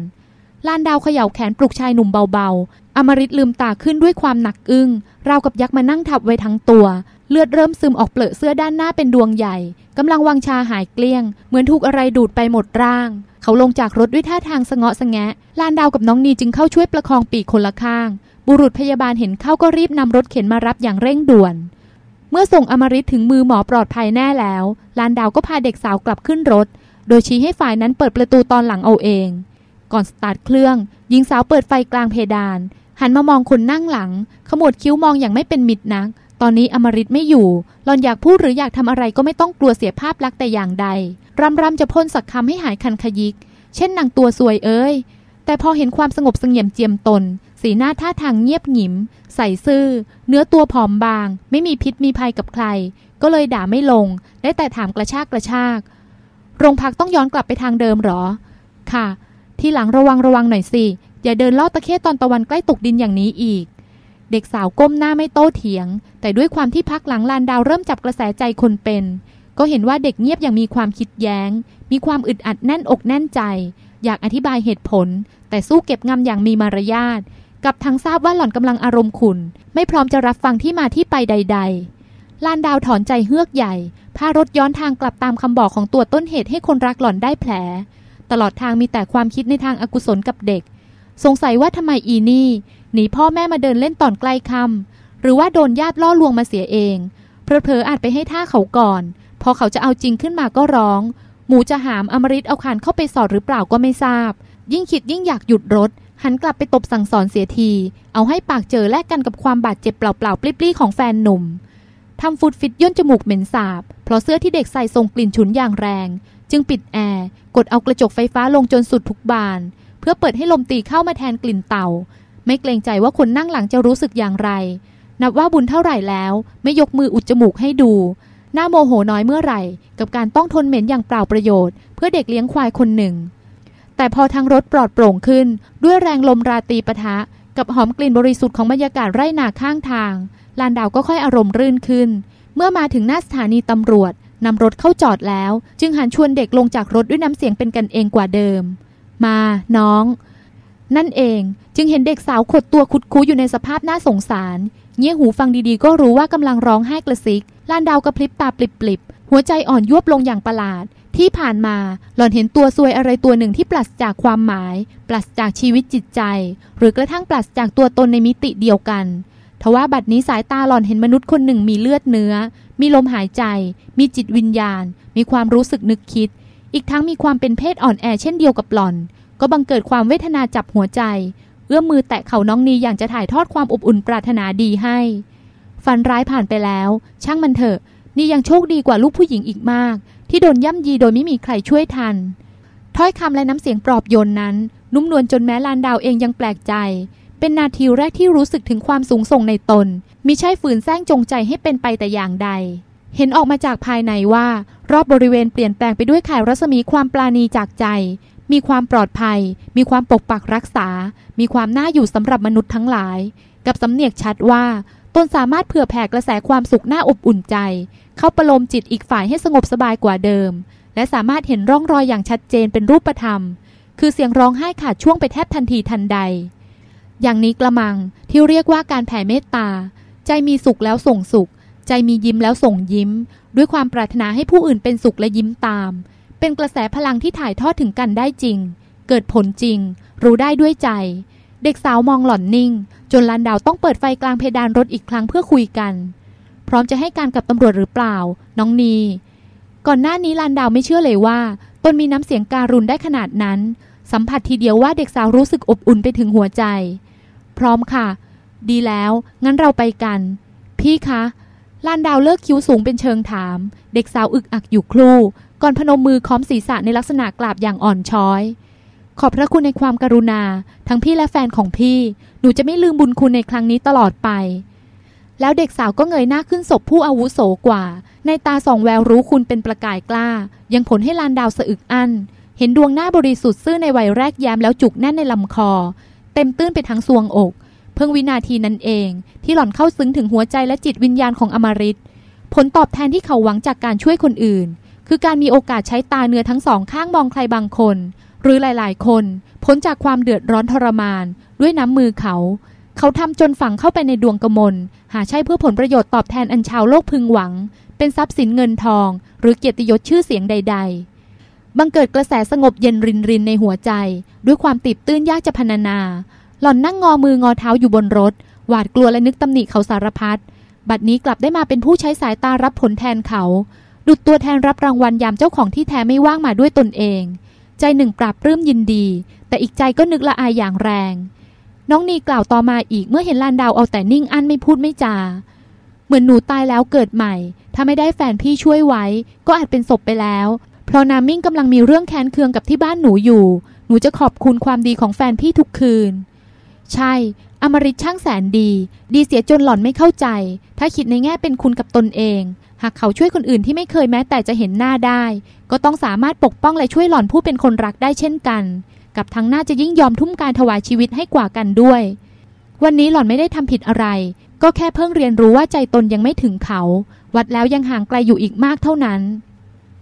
ลานดาวเขย่าแขนปลุกชายหนุ่มเบาๆ อมริตลืมตาขึ้นด้วยความหนักอึ้ง ราวกับยักษ์มานั่งทับไว้ทั้งตัว เลือดเริ่มซึมออกเปลือเสื้อด้านหน้าเป็นดวงใหญ่ กำลังวังชาหายเกลี้ยง เหมือนถูกอะไรดูดไปหมดร่าง เขาลงจากรถด้วยท่าทางสะเงาะสะแงะ ลานดาวกับน้องนีจึงเข้าช่วยประคองปีกคนละข้าง บุรุษพยาบาลเห็นเข้าก็รีบนำรถเข็นมารับอย่างเร่งด่วน เมื่อส่งอมริตถึงมือหมอปลอดภัยแน่แล้ว ลานดาวก็พาเด็กสาวกลับขึ้นรถ โดยชี้ให้ฝ่ายนั้นเปิดประตูตอนหลังเอาเอง ก่อนสตาร์ทเครื่อง หญิงสาวเปิดไฟกลางเพดาน หันมามองคนนั่งหลัง ขมวดคิ้วมองอย่างไม่เป็นมิตรนัก ตอนนี้อมริตไม่อยู่ หลอนอยากพูดหรืออยากทำอะไรก็ไม่ต้องกลัวเสียภาพลักษณ์แต่อย่างใดรำรำจะพ่นสักคำให้หายคันขยิก เช่นนางตัวสวยเอ้ย แต่พอเห็นความสงบเสงี่ยมเจียมตน สีหน้าท่าทางเงียบหงิม ใส่ซื่อ เนื้อตัวผอมบาง ไม่มีพิษมีภัยกับใคร ก็เลยด่าไม่ลง ได้แต่ถามกระชากกระชาก โรงพักต้องย้อนกลับไปทางเดิมหรอ ค่ะ ที่หลังระวังระวังหน่อยสิ อย่าเดินลอดตะเข้ตอนตะวันใกล้ตกดินอย่างนี้อีก เด็กสาวก้มหน้าไม่โต้เถียง แต่ด้วยความที่พักหลังลานดาวเริ่มจับกระแสใจคนเป็น ก็เห็นว่าเด็กเงียบอย่างมีความคิดแย้ง มีความอึดอัดแน่นอกแน่นใจ อยากอธิบายเหตุผล แต่สู้เก็บงำอย่างมีมารยาท กับทั้งทราบว่าหล่อนกำลังอารมณ์ขุน ไม่พร้อมจะรับฟังที่มาที่ไปใด ๆลานดาวถอนใจเฮือกใหญ่ พารถย้อนทางกลับตามคำบอกของตัวต้นเหตุให้คนรักหล่อนได้แผล ตลอดทางมีแต่ความคิดในทางอากุศลกับเด็ก สงสัยว่าทำไมอีนี่ หนีพ่อแม่มาเดินเล่นตอนใกล้ค่ำหรือว่าโดนญาติล่อลวงมาเสียเองเพอเพออาจไปให้ท่าเขาก่อน พอเขาจะเอาจริงขึ้นมาก็ร้อง หมูจะหามอมริตเอาคานเข้าไปสอดหรือเปล่าก็ไม่ทราบ ยิ่งคิดยิ่งอยากหยุดรถ หันกลับไปตบสั่งสอนเสียที เอาให้ปากเจอแลกกันกับความบาดเจ็บเปล่าๆปลิ้ๆของแฟนหนุ่ม ทำฟุตฟิตย่นจมูกเหม็นสาบ เพราะเสื้อที่เด็กใส่ส่งกลิ่นฉุนอย่างแรง จึงปิดแอร์กดเอากระจกไฟฟ้าลงจนสุดทุกบาน เพื่อเปิดให้ลมตีเข้ามาแทนกลิ่นเต่า ไม่เกรงใจว่าคนนั่งหลังจะรู้สึกอย่างไร นับว่าบุญเท่าไหร่แล้ว ไม่ยกมืออุดจมูกให้ดูหน้าโมโหน้อยเมื่อไหร่ กับการต้องทนเหม็นอย่างเปล่าประโยชน์ เพื่อเด็กเลี้ยงควายคนหนึ่ง แต่พอทางรถปลอดโปร่งขึ้น ด้วยแรงลมราตีปะทะ กับหอมกลิ่นบริสุทธิ์ของบรรยากาศไร่นาข้างทาง ลานดาวก็ค่อยอารมณ์รื่นขึ้น เมื่อมาถึงหน้าสถานีตำรวจนำรถเข้าจอดแล้ว จึงหันชวนเด็กลงจากรถด้วยน้ำเสียงเป็นกันเองกว่าเดิม มาน้อง นั่นเองจึงเห็นเด็กสาวขดตัวคุดคูอยู่ในสภาพน่าสงสาร เงี้ยหูฟังดีๆ ก็รู้ว่ากำลังร้องไห้กระซิกลานดาวกระพริบตาปลิบๆหัวใจอ่อนยวบลงอย่างประหลาด ที่ผ่านมาหล่อนเห็นตัวซวยอะไรตัวหนึ่งที่ปราศจากความหมายปราศจากชีวิตจิตใจ หรือกระทั่งปราศจากตัวตนในมิติเดียวกัน ทว่าบัดนี้สายตาหล่อนเห็นมนุษย์คนหนึ่งมีเลือดเนื้อ มีลมหายใจ มีจิตวิญญาณ มีความรู้สึกนึกคิด อีกทั้งมีความเป็นเพศอ่อนแอเช่นเดียวกับหล่อน ก็บังเกิดความเวทนาจับหัวใจ เอื้อมมือแตะเข่าน้องนีอย่างจะถ่ายทอดความอบอุ่นปรารถนาดีให้ฟันร้ายผ่านไปแล้ว ช่างมันเถอะ นี่ยังโชคดีกว่าลูกผู้หญิงอีกมาก ที่โดนย่ำยีโดยไม่มีใครช่วยทัน ถ้อยคำและน้ำเสียงปลอบโยนนั้น นุ่มนวลจนแม้ลานดาวเองยังแปลกใจ เป็นนาทีแรกที่รู้สึกถึงความสูงส่งในตน มิใช่ฝืนแซงจงใจให้เป็นไปแต่อย่างใด เห็นออกมาจากภายในว่า รอบบริเวณเปลี่ยนแปลงไปด้วยข่ายรัศมีความปราณีจากใจ มีความปลอดภัย มีความปกปักรักษา มีความน่าอยู่สำหรับมนุษย์ทั้งหลาย กับสำเนียกชัดว่าตนสามารถเผื่อแผ่กระแสความสุขหน่าอบอุ่นใจ เข้าประโลมจิตอีกฝ่ายให้สงบสบายกว่าเดิม และสามารถเห็นร่องรอยอย่างชัดเจนเป็นรูปธรรม คือเสียงร้องไห้ขาดช่วงไปแทบทันทีทันใด อย่างนี้กระมังที่เรียกว่าการแผ่เมตตา ใจมีสุขแล้วส่งสุข ใจมียิ้มแล้วส่งยิ้ม ด้วยความปรารถนาให้ผู้อื่นเป็นสุขและยิ้มตาม เป็นกระแสพลังที่ถ่ายทอดถึงกันได้จริง เกิดผลจริง รู้ได้ด้วยใจ เด็กสาวมองหล่อนนิ่ง จนลันดาวต้องเปิดไฟกลางเพดานรถอีกครั้งเพื่อคุยกัน พร้อมจะให้การกับตำรวจหรือเปล่า น้องนีก่อนหน้านี้ลันดาวไม่เชื่อเลยว่าตนมีน้ำเสียงการุณได้ขนาดนั้น สัมผัสทีเดียวว่าเด็กสาวรู้สึกอบอุ่นไปถึงหัวใจ พร้อมค่ะ ดีแล้ว งั้นเราไปกัน พี่คะลานดาวเลิกคิ้วสูงเป็นเชิงถาม เด็กสาวอึกอักอยู่ครู่ ก่อนพนมมือค้อมศีรษะในลักษณะกราบอย่างอ่อนช้อย ขอบพระคุณในความการุณา ทั้งพี่และแฟนของพี่ หนูจะไม่ลืมบุญคุณในครั้งนี้ตลอดไป แล้วเด็กสาวก็เงยหน้าขึ้นศพผู้อาวุโสกว่า ในตาส่องแววรู้คุณเป็นประกายกล้า ยังผลให้ลานดาวสะอึกอั้นเห็นดวงหน้าบริสุทธิ์ซื่อในวัยแรกแย้มแล้วจุกแน่นในลำคอ ต็มตื้นไปทั้งซวงอก เพิ่งวินาทีนั้นเอง ที่หล่อนเข้าซึ้งถึงหัวใจและจิตวิญญาณของอมริตผลตอบแทนที่เขาหวังจากการช่วยคนอื่น คือการมีโอกาสใช้ตาเนื้อทั้งสองข้างมองใครบางคน หรือหลาย ๆ คนพ้นจากความเดือดร้อนทรมาน ด้วยน้ำมือเขา เขาทำจนฝังเข้าไปในดวงกมล หาใช่เพื่อผลประโยชน์ตอบแทนอันชาวโลกพึงหวัง เป็นทรัพย์สินเงินทอง หรือเกียรติยศชื่อเสียงใด ๆ บังเกิดกระแสสงบเย็นรินรินในหัวใจ ด้วยความติดตื้นยากจะพรรณนา หล่อนนั่งงอมืองอเท้าอยู่บนรถ หวาดกลัวและนึกตำหนิเขาสารพัดบัดนี้กลับได้มาเป็นผู้ใช้สายตารับผลแทนเขา ดุดตัวแทนรับรางวัลยามเจ้าของที่แท้ไม่ว่างมาด้วยตนเอง ใจหนึ่งปราบปลื้มยินดี แต่อีกใจก็นึกละอายอย่างแรง น้องนีกล่าวต่อมาอีกเมื่อเห็นลานดาวเอาแต่นิ่งอั้นไม่พูดไม่จา เหมือนหนูตายแล้วเกิดใหม่ ถ้าไม่ได้แฟนพี่ช่วยไว้ ก็อาจเป็นศพไปแล้ว เพราะนามิ่งกำลังมีเรื่องแค้นเคืองกับที่บ้านหนูอยู่ หนูจะขอบคุณความดีของแฟนพี่ทุกคืน ใช่ อมริตช่างแสนดี ดีเสียจนหล่อนไม่เข้าใจ ถ้าคิดในแง่เป็นคุณกับตนเอง หากเขาช่วยคนอื่นที่ไม่เคยแม้แต่จะเห็นหน้าได้ ก็ต้องสามารถปกป้องและช่วยหล่อนผู้เป็นคนรักได้เช่นกัน กับทั้งน่าจะยิ่งยอมทุ่มการถวายชีวิตให้กว่ากันด้วย วันนี้หล่อนไม่ได้ทำผิดอะไร ก็แค่เพิ่งเรียนรู้ว่าใจตนยังไม่ถึงเขา วัดแล้วยังห่างไกลอยู่อีกมากเท่านั้น